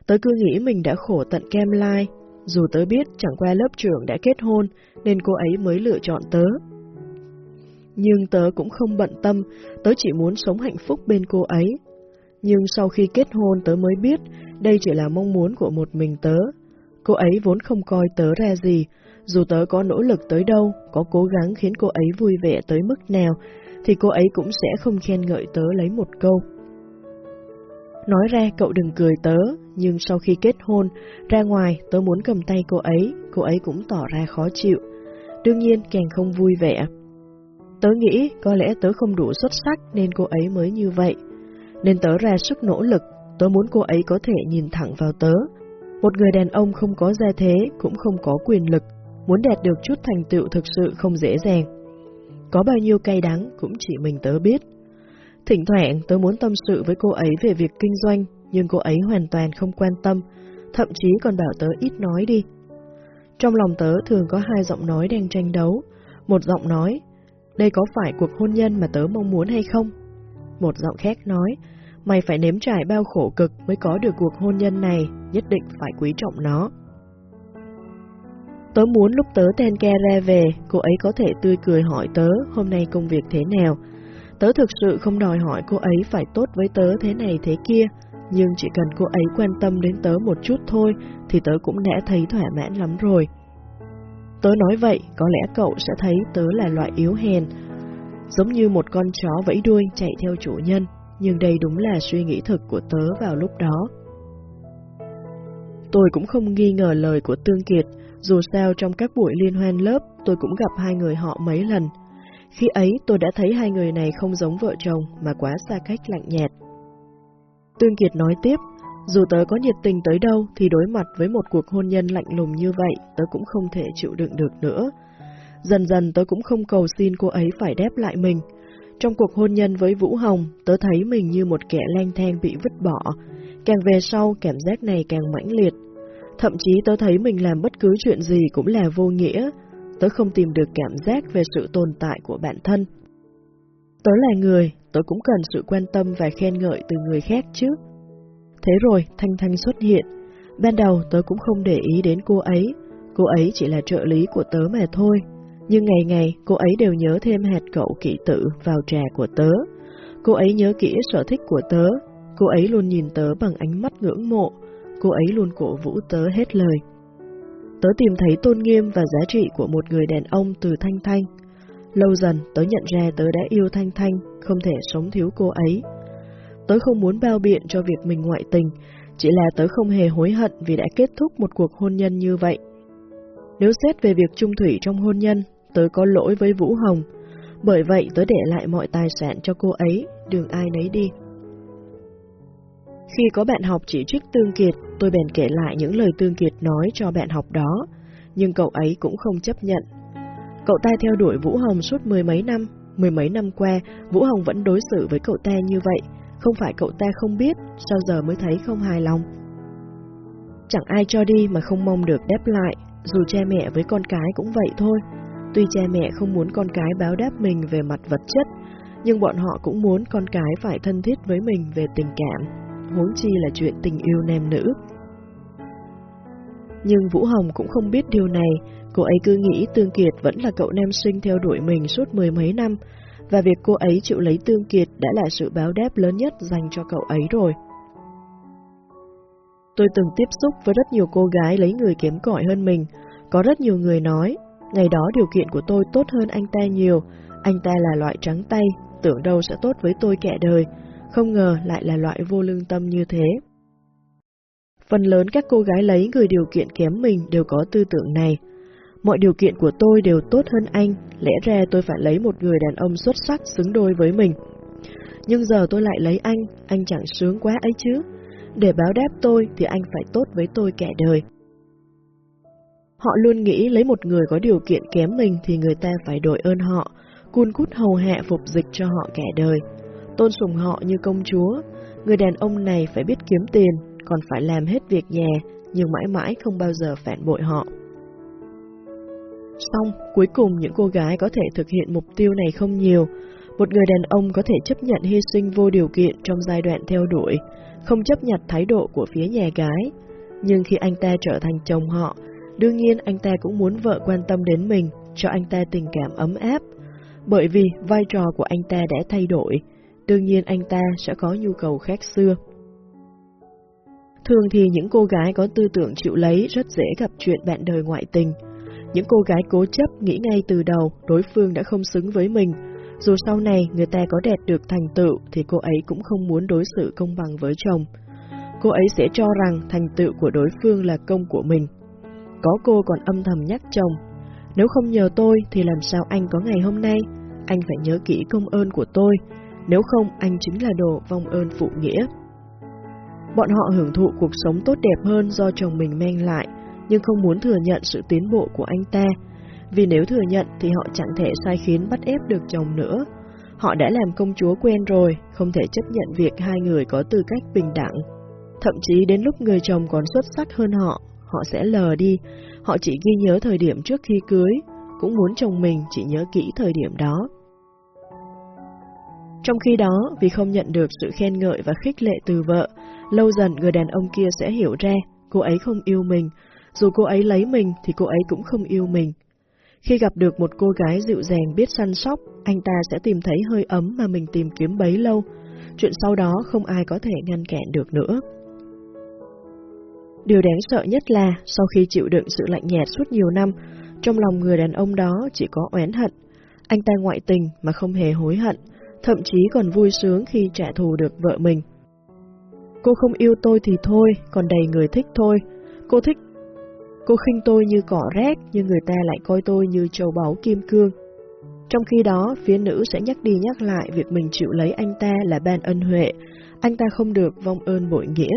Tớ cứ nghĩ mình đã khổ tận kem lai, dù tớ biết chẳng qua lớp trưởng đã kết hôn nên cô ấy mới lựa chọn tớ. Nhưng tớ cũng không bận tâm, tớ chỉ muốn sống hạnh phúc bên cô ấy. Nhưng sau khi kết hôn tớ mới biết đây chỉ là mong muốn của một mình tớ. Cô ấy vốn không coi tớ ra gì, dù tớ có nỗ lực tới đâu, có cố gắng khiến cô ấy vui vẻ tới mức nào, thì cô ấy cũng sẽ không khen ngợi tớ lấy một câu. Nói ra cậu đừng cười tớ, nhưng sau khi kết hôn, ra ngoài tớ muốn cầm tay cô ấy, cô ấy cũng tỏ ra khó chịu. Đương nhiên càng không vui vẻ. Tớ nghĩ có lẽ tớ không đủ xuất sắc nên cô ấy mới như vậy. Nên tớ ra sức nỗ lực, tớ muốn cô ấy có thể nhìn thẳng vào tớ. Một người đàn ông không có gia thế, cũng không có quyền lực, muốn đạt được chút thành tựu thực sự không dễ dàng. Có bao nhiêu cay đắng cũng chỉ mình tớ biết. Thỉnh thoảng tớ muốn tâm sự với cô ấy về việc kinh doanh, nhưng cô ấy hoàn toàn không quan tâm, thậm chí còn bảo tớ ít nói đi. Trong lòng tớ thường có hai giọng nói đang tranh đấu. Một giọng nói, đây có phải cuộc hôn nhân mà tớ mong muốn hay không? Một giọng khác nói, mày phải nếm trải bao khổ cực mới có được cuộc hôn nhân này, nhất định phải quý trọng nó. Tớ muốn lúc tớ tên ke ra về, cô ấy có thể tươi cười hỏi tớ hôm nay công việc thế nào, Tớ thực sự không đòi hỏi cô ấy phải tốt với tớ thế này thế kia, nhưng chỉ cần cô ấy quan tâm đến tớ một chút thôi thì tớ cũng đã thấy thỏa mãn lắm rồi. Tớ nói vậy, có lẽ cậu sẽ thấy tớ là loại yếu hèn, giống như một con chó vẫy đuôi chạy theo chủ nhân, nhưng đây đúng là suy nghĩ thực của tớ vào lúc đó. Tôi cũng không nghi ngờ lời của Tương Kiệt, dù sao trong các buổi liên hoan lớp tôi cũng gặp hai người họ mấy lần, khi ấy tôi đã thấy hai người này không giống vợ chồng mà quá xa cách lạnh nhạt. Tương Kiệt nói tiếp, dù tớ có nhiệt tình tới đâu thì đối mặt với một cuộc hôn nhân lạnh lùng như vậy tớ cũng không thể chịu đựng được nữa. Dần dần tớ cũng không cầu xin cô ấy phải đáp lại mình. Trong cuộc hôn nhân với Vũ Hồng, tớ thấy mình như một kẻ lang thang bị vứt bỏ. Càng về sau, cảm giác này càng mãnh liệt. Thậm chí tớ thấy mình làm bất cứ chuyện gì cũng là vô nghĩa, Tớ không tìm được cảm giác về sự tồn tại của bản thân. Tớ là người, tớ cũng cần sự quan tâm và khen ngợi từ người khác chứ. Thế rồi, Thanh Thanh xuất hiện. Ban đầu tớ cũng không để ý đến cô ấy, cô ấy chỉ là trợ lý của tớ mà thôi. Nhưng ngày ngày, cô ấy đều nhớ thêm hạt cậu kỵ tử vào trà của tớ. Cô ấy nhớ kỹ sở thích của tớ, cô ấy luôn nhìn tớ bằng ánh mắt ngưỡng mộ, cô ấy luôn cổ vũ tớ hết lời. Tớ tìm thấy tôn nghiêm và giá trị của một người đàn ông từ Thanh Thanh. Lâu dần tớ nhận ra tớ đã yêu Thanh Thanh, không thể sống thiếu cô ấy. Tớ không muốn bao biện cho việc mình ngoại tình, chỉ là tớ không hề hối hận vì đã kết thúc một cuộc hôn nhân như vậy. Nếu xét về việc trung thủy trong hôn nhân, tớ có lỗi với Vũ Hồng, bởi vậy tớ để lại mọi tài sản cho cô ấy, đừng ai nấy đi. Khi có bạn học chỉ trích Tương Kiệt, tôi bèn kể lại những lời Tương Kiệt nói cho bạn học đó, nhưng cậu ấy cũng không chấp nhận. Cậu ta theo đuổi Vũ Hồng suốt mười mấy năm, mười mấy năm qua, Vũ Hồng vẫn đối xử với cậu ta như vậy, không phải cậu ta không biết, sao giờ mới thấy không hài lòng. Chẳng ai cho đi mà không mong được đáp lại, dù cha mẹ với con cái cũng vậy thôi. Tuy cha mẹ không muốn con cái báo đáp mình về mặt vật chất, nhưng bọn họ cũng muốn con cái phải thân thiết với mình về tình cảm, huống chi là chuyện tình yêu nam nữ. Nhưng Vũ Hồng cũng không biết điều này, cô ấy cứ nghĩ Tương Kiệt vẫn là cậu nam sinh theo đuổi mình suốt mười mấy năm, và việc cô ấy chịu lấy Tương Kiệt đã là sự báo đáp lớn nhất dành cho cậu ấy rồi. Tôi từng tiếp xúc với rất nhiều cô gái lấy người kém cỏi hơn mình, có rất nhiều người nói, ngày đó điều kiện của tôi tốt hơn anh ta nhiều, anh ta là loại trắng tay, tưởng đâu sẽ tốt với tôi kẻ đời, không ngờ lại là loại vô lương tâm như thế. Phần lớn các cô gái lấy người điều kiện kém mình đều có tư tưởng này. Mọi điều kiện của tôi đều tốt hơn anh, lẽ ra tôi phải lấy một người đàn ông xuất sắc xứng đôi với mình. Nhưng giờ tôi lại lấy anh, anh chẳng sướng quá ấy chứ. Để báo đáp tôi thì anh phải tốt với tôi kẻ đời. Họ luôn nghĩ lấy một người có điều kiện kém mình thì người ta phải đổi ơn họ, cun cút hầu hạ phục dịch cho họ kẻ đời, tôn sùng họ như công chúa. Người đàn ông này phải biết kiếm tiền, còn phải làm hết việc nhà, nhưng mãi mãi không bao giờ phản bội họ. Xong, cuối cùng những cô gái có thể thực hiện mục tiêu này không nhiều. Một người đàn ông có thể chấp nhận hy sinh vô điều kiện trong giai đoạn theo đuổi, không chấp nhận thái độ của phía nhà gái. Nhưng khi anh ta trở thành chồng họ, đương nhiên anh ta cũng muốn vợ quan tâm đến mình, cho anh ta tình cảm ấm áp. Bởi vì vai trò của anh ta đã thay đổi, đương nhiên anh ta sẽ có nhu cầu khác xưa. Thường thì những cô gái có tư tưởng chịu lấy rất dễ gặp chuyện bạn đời ngoại tình. Những cô gái cố chấp nghĩ ngay từ đầu đối phương đã không xứng với mình. Dù sau này người ta có đẹp được thành tựu thì cô ấy cũng không muốn đối xử công bằng với chồng. Cô ấy sẽ cho rằng thành tựu của đối phương là công của mình. Có cô còn âm thầm nhắc chồng, nếu không nhờ tôi thì làm sao anh có ngày hôm nay? Anh phải nhớ kỹ công ơn của tôi, nếu không anh chính là đồ vong ơn phụ nghĩa. Bọn họ hưởng thụ cuộc sống tốt đẹp hơn do chồng mình men lại, nhưng không muốn thừa nhận sự tiến bộ của anh ta, vì nếu thừa nhận thì họ chẳng thể sai khiến bắt ép được chồng nữa. Họ đã làm công chúa quen rồi, không thể chấp nhận việc hai người có tư cách bình đẳng. Thậm chí đến lúc người chồng còn xuất sắc hơn họ, họ sẽ lờ đi, họ chỉ ghi nhớ thời điểm trước khi cưới, cũng muốn chồng mình chỉ nhớ kỹ thời điểm đó. Trong khi đó, vì không nhận được sự khen ngợi và khích lệ từ vợ, lâu dần người đàn ông kia sẽ hiểu ra cô ấy không yêu mình, dù cô ấy lấy mình thì cô ấy cũng không yêu mình. Khi gặp được một cô gái dịu dàng biết săn sóc, anh ta sẽ tìm thấy hơi ấm mà mình tìm kiếm bấy lâu. Chuyện sau đó không ai có thể ngăn cản được nữa. Điều đáng sợ nhất là, sau khi chịu đựng sự lạnh nhạt suốt nhiều năm, trong lòng người đàn ông đó chỉ có oán hận. Anh ta ngoại tình mà không hề hối hận, thậm chí còn vui sướng khi trả thù được vợ mình. Cô không yêu tôi thì thôi, còn đầy người thích thôi. Cô thích Cô khinh tôi như cỏ rác, nhưng người ta lại coi tôi như châu báu kim cương. Trong khi đó, phía nữ sẽ nhắc đi nhắc lại việc mình chịu lấy anh ta là ban ân huệ, anh ta không được vong ơn bội nghĩa.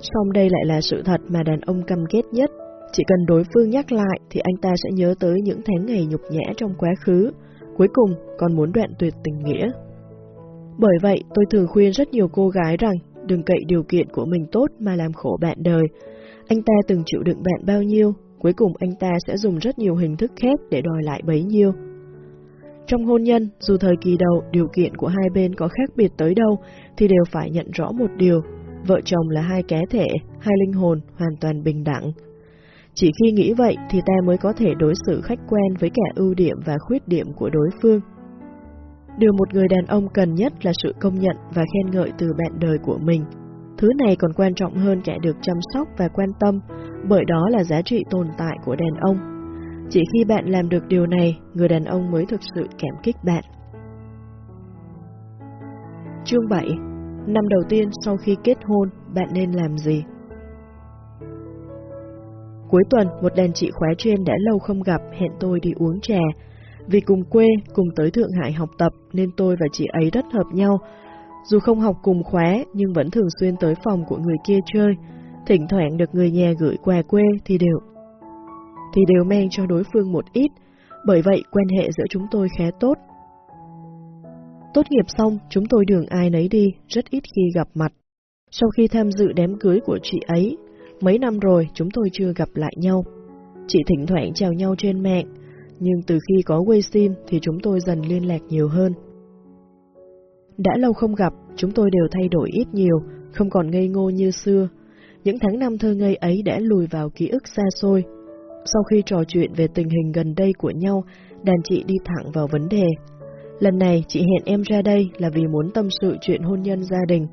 Xong đây lại là sự thật mà đàn ông căm ghét nhất. Chỉ cần đối phương nhắc lại thì anh ta sẽ nhớ tới những tháng ngày nhục nhã trong quá khứ, cuối cùng còn muốn đoạn tuyệt tình nghĩa. Bởi vậy, tôi thường khuyên rất nhiều cô gái rằng đừng cậy điều kiện của mình tốt mà làm khổ bạn đời. Anh ta từng chịu đựng bạn bao nhiêu, cuối cùng anh ta sẽ dùng rất nhiều hình thức khác để đòi lại bấy nhiêu. Trong hôn nhân, dù thời kỳ đầu điều kiện của hai bên có khác biệt tới đâu, thì đều phải nhận rõ một điều, vợ chồng là hai cá thể, hai linh hồn hoàn toàn bình đẳng. Chỉ khi nghĩ vậy thì ta mới có thể đối xử khách quan với cả ưu điểm và khuyết điểm của đối phương. Điều một người đàn ông cần nhất là sự công nhận và khen ngợi từ bạn đời của mình. Thứ này còn quan trọng hơn cả được chăm sóc và quan tâm, bởi đó là giá trị tồn tại của đàn ông. Chỉ khi bạn làm được điều này, người đàn ông mới thực sự cảm kích bạn. Chương 7 Năm đầu tiên sau khi kết hôn, bạn nên làm gì? Cuối tuần, một đàn chị khóa trên đã lâu không gặp hẹn tôi đi uống trà. Vì cùng quê, cùng tới Thượng Hải học tập nên tôi và chị ấy rất hợp nhau. Dù không học cùng khóa nhưng vẫn thường xuyên tới phòng của người kia chơi. Thỉnh thoảng được người nhà gửi quà quê thì đều thì đều mang cho đối phương một ít, bởi vậy quan hệ giữa chúng tôi khá tốt. Tốt nghiệp xong, chúng tôi đường ai nấy đi, rất ít khi gặp mặt. Sau khi tham dự đám cưới của chị ấy, Mấy năm rồi chúng tôi chưa gặp lại nhau. Chỉ thỉnh thoảng chào nhau trên mạng, nhưng từ khi có WeSim thì chúng tôi dần liên lạc nhiều hơn. Đã lâu không gặp, chúng tôi đều thay đổi ít nhiều, không còn ngây ngô như xưa. Những tháng năm thơ ngây ấy đã lùi vào ký ức xa xôi. Sau khi trò chuyện về tình hình gần đây của nhau, đàn chị đi thẳng vào vấn đề. Lần này chị hẹn em ra đây là vì muốn tâm sự chuyện hôn nhân gia đình.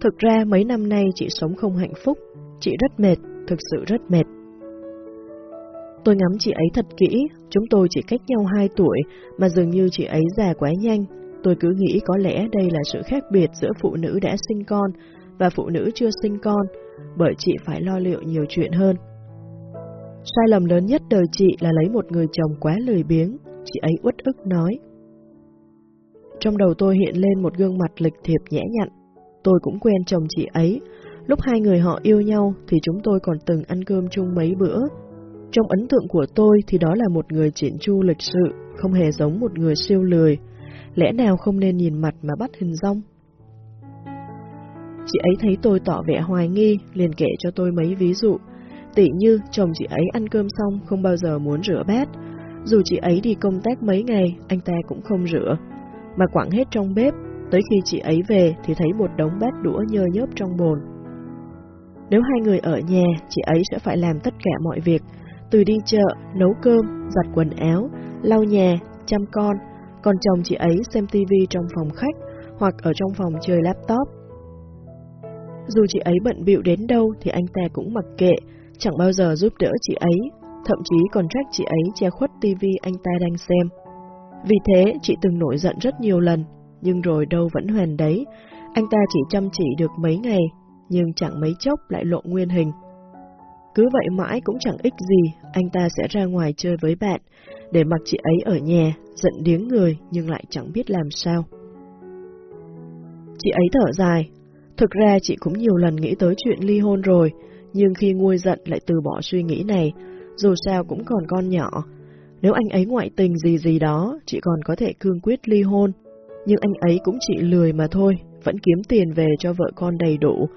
Thực ra mấy năm nay chị sống không hạnh phúc, chị rất mệt, thực sự rất mệt. Tôi ngắm chị ấy thật kỹ, chúng tôi chỉ cách nhau 2 tuổi mà dường như chị ấy già quá nhanh. Tôi cứ nghĩ có lẽ đây là sự khác biệt giữa phụ nữ đã sinh con và phụ nữ chưa sinh con, bởi chị phải lo liệu nhiều chuyện hơn. Sai lầm lớn nhất đời chị là lấy một người chồng quá lười biếng, chị ấy uất ức nói. Trong đầu tôi hiện lên một gương mặt lịch thiệp nhẽ nhặn. Tôi cũng quen chồng chị ấy. Lúc hai người họ yêu nhau thì chúng tôi còn từng ăn cơm chung mấy bữa. Trong ấn tượng của tôi thì đó là một người triển chu lịch sự, không hề giống một người siêu lười. Lẽ nào không nên nhìn mặt mà bắt hình rong? Chị ấy thấy tôi tỏ vẻ hoài nghi, liền kể cho tôi mấy ví dụ. Tỷ như chồng chị ấy ăn cơm xong không bao giờ muốn rửa bát. Dù chị ấy đi công tác mấy ngày, anh ta cũng không rửa. Mà quẳng hết trong bếp, tới khi chị ấy về thì thấy một đống bát đũa nhơ nhớp trong bồn. Nếu hai người ở nhà, chị ấy sẽ phải làm tất cả mọi việc, từ đi chợ, nấu cơm, giặt quần áo, lau nhà, chăm con, còn chồng chị ấy xem tivi trong phòng khách hoặc ở trong phòng chơi laptop. Dù chị ấy bận bịu đến đâu thì anh ta cũng mặc kệ, chẳng bao giờ giúp đỡ chị ấy, thậm chí còn trách chị ấy che khuất tivi anh ta đang xem. Vì thế, chị từng nổi giận rất nhiều lần, nhưng rồi đâu vẫn hoàn đấy. Anh ta chỉ chăm chỉ được mấy ngày, nhưng chẳng mấy chốc lại lộ nguyên hình. Cứ vậy mãi cũng chẳng ích gì, anh ta sẽ ra ngoài chơi với bạn, để mặc chị ấy ở nhà, giận điếng người nhưng lại chẳng biết làm sao. Chị ấy thở dài, thực ra chị cũng nhiều lần nghĩ tới chuyện ly hôn rồi, nhưng khi nguôi giận lại từ bỏ suy nghĩ này, dù sao cũng còn con nhỏ. Nếu anh ấy ngoại tình gì gì đó, chị còn có thể cương quyết ly hôn, nhưng anh ấy cũng chỉ lười mà thôi, vẫn kiếm tiền về cho vợ con đầy đủ.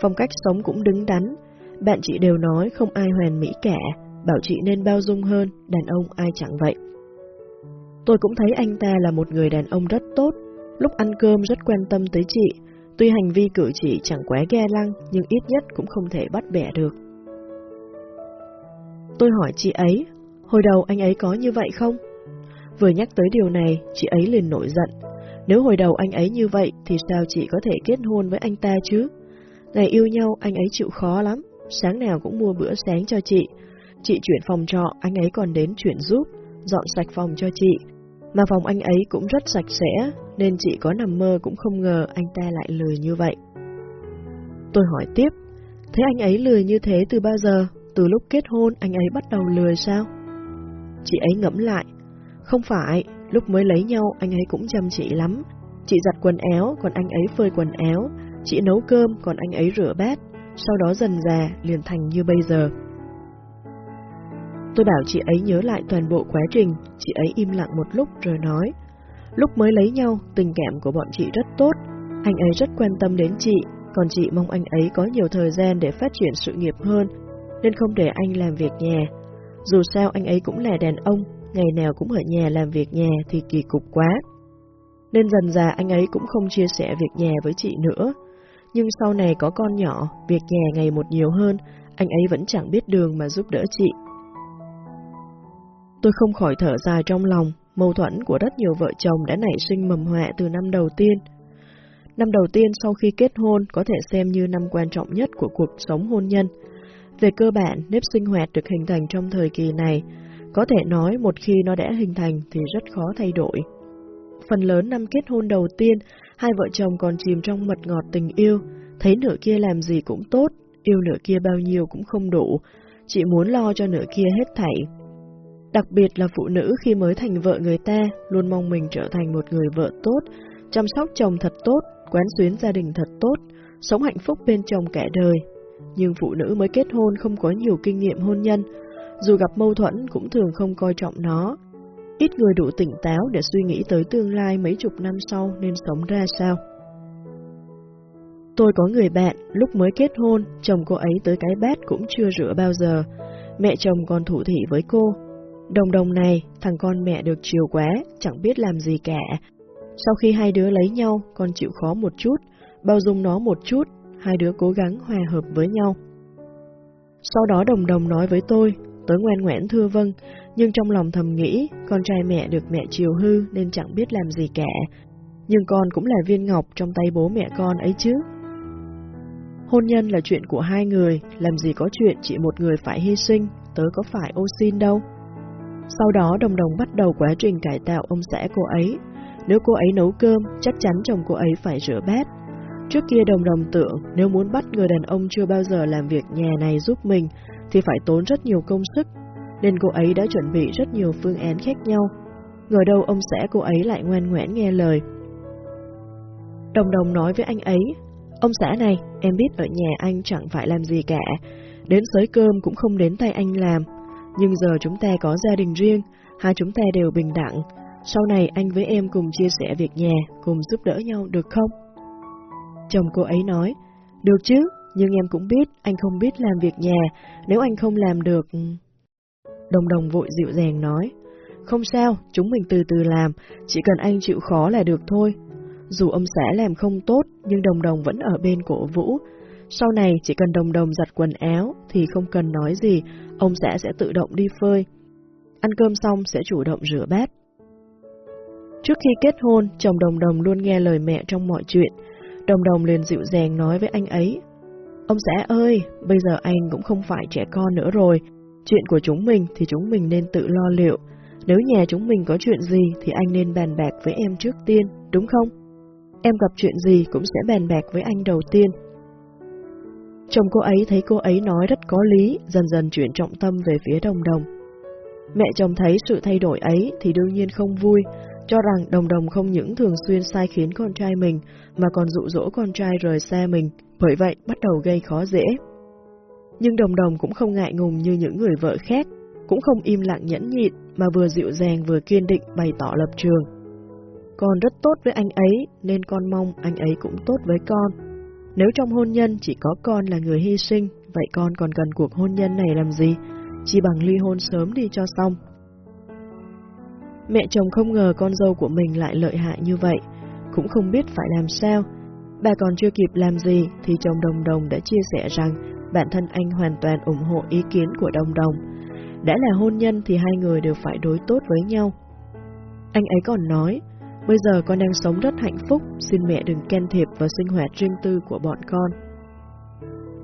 Phong cách sống cũng đứng đắn, bạn chị đều nói không ai hoàn mỹ cả, bảo chị nên bao dung hơn, đàn ông ai chẳng vậy. Tôi cũng thấy anh ta là một người đàn ông rất tốt, lúc ăn cơm rất quan tâm tới chị, tuy hành vi cử chỉ chẳng quá ghe lăng nhưng ít nhất cũng không thể bắt bẻ được. Tôi hỏi chị ấy, hồi đầu anh ấy có như vậy không? Vừa nhắc tới điều này, chị ấy liền nổi giận. Nếu hồi đầu anh ấy như vậy thì sao chị có thể kết hôn với anh ta chứ? Ngày yêu nhau anh ấy chịu khó lắm, sáng nào cũng mua bữa sáng cho chị. Chị chuyển phòng trọ, anh ấy còn đến chuyển giúp, dọn sạch phòng cho chị. Mà phòng anh ấy cũng rất sạch sẽ, nên chị có nằm mơ cũng không ngờ anh ta lại lười như vậy. Tôi hỏi tiếp, thế anh ấy lười như thế từ bao giờ? Từ lúc kết hôn anh ấy bắt đầu lười sao? Chị ấy ngẫm lại, không phải, lúc mới lấy nhau anh ấy cũng chăm chỉ lắm. Chị giặt quần áo, còn anh ấy phơi quần áo. Chị nấu cơm, còn anh ấy rửa bát. Sau đó dần già, liền thành như bây giờ. Tôi bảo chị ấy nhớ lại toàn bộ quá trình, chị ấy im lặng một lúc rồi nói. Lúc mới lấy nhau, tình cảm của bọn chị rất tốt. Anh ấy rất quan tâm đến chị, còn chị mong anh ấy có nhiều thời gian để phát triển sự nghiệp hơn, nên không để anh làm việc nhà. Dù sao anh ấy cũng là đàn ông, ngày nào cũng ở nhà làm việc nhà thì kỳ cục quá. Nên dần già anh ấy cũng không chia sẻ việc nhà với chị nữa. Nhưng sau này có con nhỏ, việc nhà ngày một nhiều hơn, anh ấy vẫn chẳng biết đường mà giúp đỡ chị. Tôi không khỏi thở dài trong lòng, mâu thuẫn của rất nhiều vợ chồng đã nảy sinh mầm họa từ năm đầu tiên. Năm đầu tiên sau khi kết hôn có thể xem như năm quan trọng nhất của cuộc sống hôn nhân. Về cơ bản, nếp sinh hoạt được hình thành trong thời kỳ này, có thể nói một khi nó đã hình thành thì rất khó thay đổi. Phần lớn năm kết hôn đầu tiên, hai vợ chồng còn chìm trong mật ngọt tình yêu, thấy nửa kia làm gì cũng tốt, yêu nửa kia bao nhiêu cũng không đủ, chỉ muốn lo cho nửa kia hết thảy. Đặc biệt là phụ nữ khi mới thành vợ người ta, luôn mong mình trở thành một người vợ tốt, chăm sóc chồng thật tốt, quán xuyến gia đình thật tốt, sống hạnh phúc bên chồng cả đời. Nhưng phụ nữ mới kết hôn không có nhiều kinh nghiệm hôn nhân, dù gặp mâu thuẫn cũng thường không coi trọng nó. Ít người đủ tỉnh táo để suy nghĩ tới tương lai mấy chục năm sau nên sống ra sao. Tôi có người bạn, lúc mới kết hôn, chồng cô ấy tới cái bát cũng chưa rửa bao giờ. Mẹ chồng còn thủ thị với cô. Đồng đồng này, thằng con mẹ được chiều quá, chẳng biết làm gì cả. Sau khi hai đứa lấy nhau, con chịu khó một chút, bao dung nó một chút, hai đứa cố gắng hòa hợp với nhau. Sau đó đồng đồng nói với tôi, tớ ngoan ngoãn thưa vâng, nhưng trong lòng thầm nghĩ, con trai mẹ được mẹ chiều hư nên chẳng biết làm gì cả. Nhưng con cũng là viên ngọc trong tay bố mẹ con ấy chứ. Hôn nhân là chuyện của hai người, làm gì có chuyện chỉ một người phải hy sinh, tớ có phải ô xin đâu. Sau đó đồng đồng bắt đầu quá trình cải tạo ông xã cô ấy. Nếu cô ấy nấu cơm, chắc chắn chồng cô ấy phải rửa bát. Trước kia đồng đồng tưởng nếu muốn bắt người đàn ông chưa bao giờ làm việc nhà này giúp mình thì phải tốn rất nhiều công sức, nên cô ấy đã chuẩn bị rất nhiều phương án khác nhau. Ngờ đâu ông xã cô ấy lại ngoan ngoãn nghe lời. Đồng đồng nói với anh ấy, ông xã này, em biết ở nhà anh chẳng phải làm gì cả, đến sới cơm cũng không đến tay anh làm, nhưng giờ chúng ta có gia đình riêng, hai chúng ta đều bình đẳng, sau này anh với em cùng chia sẻ việc nhà, cùng giúp đỡ nhau được không? Chồng cô ấy nói, được chứ, nhưng em cũng biết anh không biết làm việc nhà, nếu anh không làm được... Đồng đồng vội dịu dàng nói, không sao, chúng mình từ từ làm, chỉ cần anh chịu khó là được thôi. Dù ông xã làm không tốt, nhưng đồng đồng vẫn ở bên cổ vũ. Sau này chỉ cần đồng đồng giặt quần áo thì không cần nói gì, ông xã sẽ tự động đi phơi. Ăn cơm xong sẽ chủ động rửa bát. Trước khi kết hôn, chồng đồng đồng luôn nghe lời mẹ trong mọi chuyện. Đồng đồng liền dịu dàng nói với anh ấy, Ông xã ơi, bây giờ anh cũng không phải trẻ con nữa rồi, chuyện của chúng mình thì chúng mình nên tự lo liệu. Nếu nhà chúng mình có chuyện gì thì anh nên bàn bạc với em trước tiên, đúng không? Em gặp chuyện gì cũng sẽ bàn bạc với anh đầu tiên. Chồng cô ấy thấy cô ấy nói rất có lý, dần dần chuyển trọng tâm về phía đồng đồng. Mẹ chồng thấy sự thay đổi ấy thì đương nhiên không vui, cho rằng đồng đồng không những thường xuyên sai khiến con trai mình mà còn dụ dỗ con trai rời xa mình, bởi vậy bắt đầu gây khó dễ. Nhưng đồng đồng cũng không ngại ngùng như những người vợ khác, cũng không im lặng nhẫn nhịn mà vừa dịu dàng vừa kiên định bày tỏ lập trường. Con rất tốt với anh ấy nên con mong anh ấy cũng tốt với con. Nếu trong hôn nhân chỉ có con là người hy sinh, vậy con còn cần cuộc hôn nhân này làm gì? Chỉ bằng ly hôn sớm đi cho xong. Mẹ chồng không ngờ con dâu của mình lại lợi hại như vậy, cũng không biết phải làm sao. Bà còn chưa kịp làm gì thì chồng đồng đồng đã chia sẻ rằng bản thân anh hoàn toàn ủng hộ ý kiến của đồng đồng. Đã là hôn nhân thì hai người đều phải đối tốt với nhau. Anh ấy còn nói, bây giờ con đang sống rất hạnh phúc, xin mẹ đừng can thiệp vào sinh hoạt riêng tư của bọn con.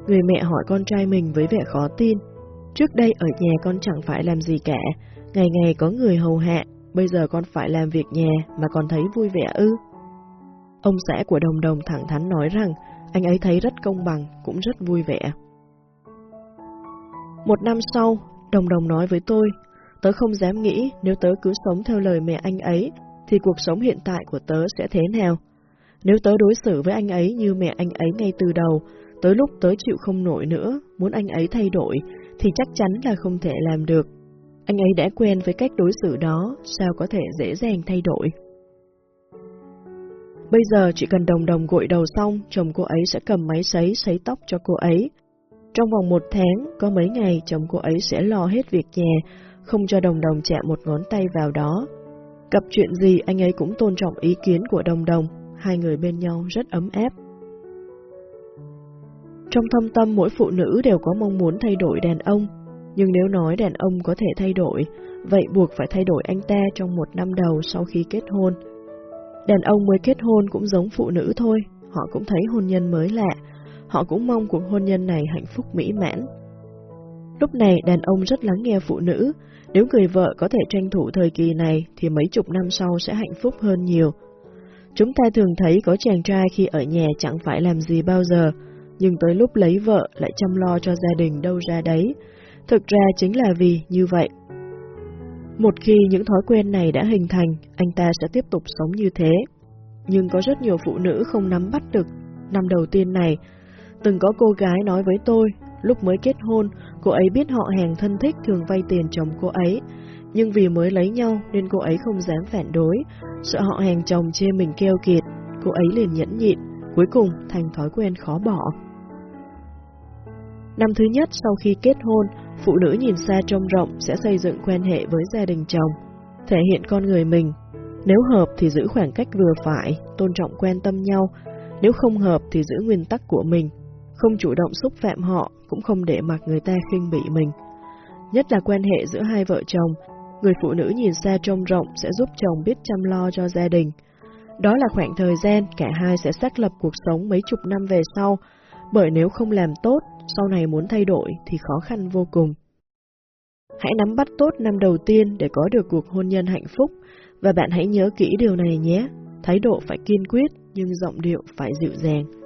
Người mẹ hỏi con trai mình với vẻ khó tin. Trước đây ở nhà con chẳng phải làm gì cả, ngày ngày có người hầu hạ, bây giờ con phải làm việc nhà mà còn thấy vui vẻ ư. Ông xã của đồng đồng thẳng thắn nói rằng anh ấy thấy rất công bằng, cũng rất vui vẻ. Một năm sau, đồng đồng nói với tôi, tớ không dám nghĩ nếu tớ cứ sống theo lời mẹ anh ấy, thì cuộc sống hiện tại của tớ sẽ thế nào. Nếu tớ đối xử với anh ấy như mẹ anh ấy ngay từ đầu, tới lúc tớ chịu không nổi nữa, muốn anh ấy thay đổi, thì chắc chắn là không thể làm được. Anh ấy đã quen với cách đối xử đó, sao có thể dễ dàng thay đổi. Bây giờ chỉ cần đồng đồng gội đầu xong, chồng cô ấy sẽ cầm máy sấy sấy tóc cho cô ấy. Trong vòng một tháng, có mấy ngày chồng cô ấy sẽ lo hết việc nhà, không cho đồng đồng chạm một ngón tay vào đó. Gặp chuyện gì anh ấy cũng tôn trọng ý kiến của đồng đồng, hai người bên nhau rất ấm áp. Trong thâm tâm mỗi phụ nữ đều có mong muốn thay đổi đàn ông, nhưng nếu nói đàn ông có thể thay đổi, vậy buộc phải thay đổi anh ta trong một năm đầu sau khi kết hôn. Đàn ông mới kết hôn cũng giống phụ nữ thôi, họ cũng thấy hôn nhân mới lạ, họ cũng mong cuộc hôn nhân này hạnh phúc mỹ mãn. Lúc này đàn ông rất lắng nghe phụ nữ, nếu người vợ có thể tranh thủ thời kỳ này thì mấy chục năm sau sẽ hạnh phúc hơn nhiều. Chúng ta thường thấy có chàng trai khi ở nhà chẳng phải làm gì bao giờ, nhưng tới lúc lấy vợ lại chăm lo cho gia đình đâu ra đấy. Thực ra chính là vì như vậy. Một khi những thói quen này đã hình thành, anh ta sẽ tiếp tục sống như thế. Nhưng có rất nhiều phụ nữ không nắm bắt được năm đầu tiên này. Từng có cô gái nói với tôi, lúc mới kết hôn, cô ấy biết họ hàng thân thích thường vay tiền chồng cô ấy. Nhưng vì mới lấy nhau nên cô ấy không dám phản đối, sợ họ hàng chồng chê mình keo kiệt, cô ấy liền nhẫn nhịn, cuối cùng thành thói quen khó bỏ. Năm thứ nhất sau khi kết hôn, phụ nữ nhìn xa trông rộng sẽ xây dựng quan hệ với gia đình chồng, thể hiện con người mình. Nếu hợp thì giữ khoảng cách vừa phải, tôn trọng quan tâm nhau, nếu không hợp thì giữ nguyên tắc của mình, không chủ động xúc phạm họ, cũng không để mặc người ta khinh bị mình. Nhất là quan hệ giữa hai vợ chồng, người phụ nữ nhìn xa trông rộng sẽ giúp chồng biết chăm lo cho gia đình. Đó là khoảng thời gian cả hai sẽ xác lập cuộc sống mấy chục năm về sau, bởi nếu không làm tốt, sau này muốn thay đổi thì khó khăn vô cùng. Hãy nắm bắt tốt năm đầu tiên để có được cuộc hôn nhân hạnh phúc, và bạn hãy nhớ kỹ điều này nhé, thái độ phải kiên quyết nhưng giọng điệu phải dịu dàng.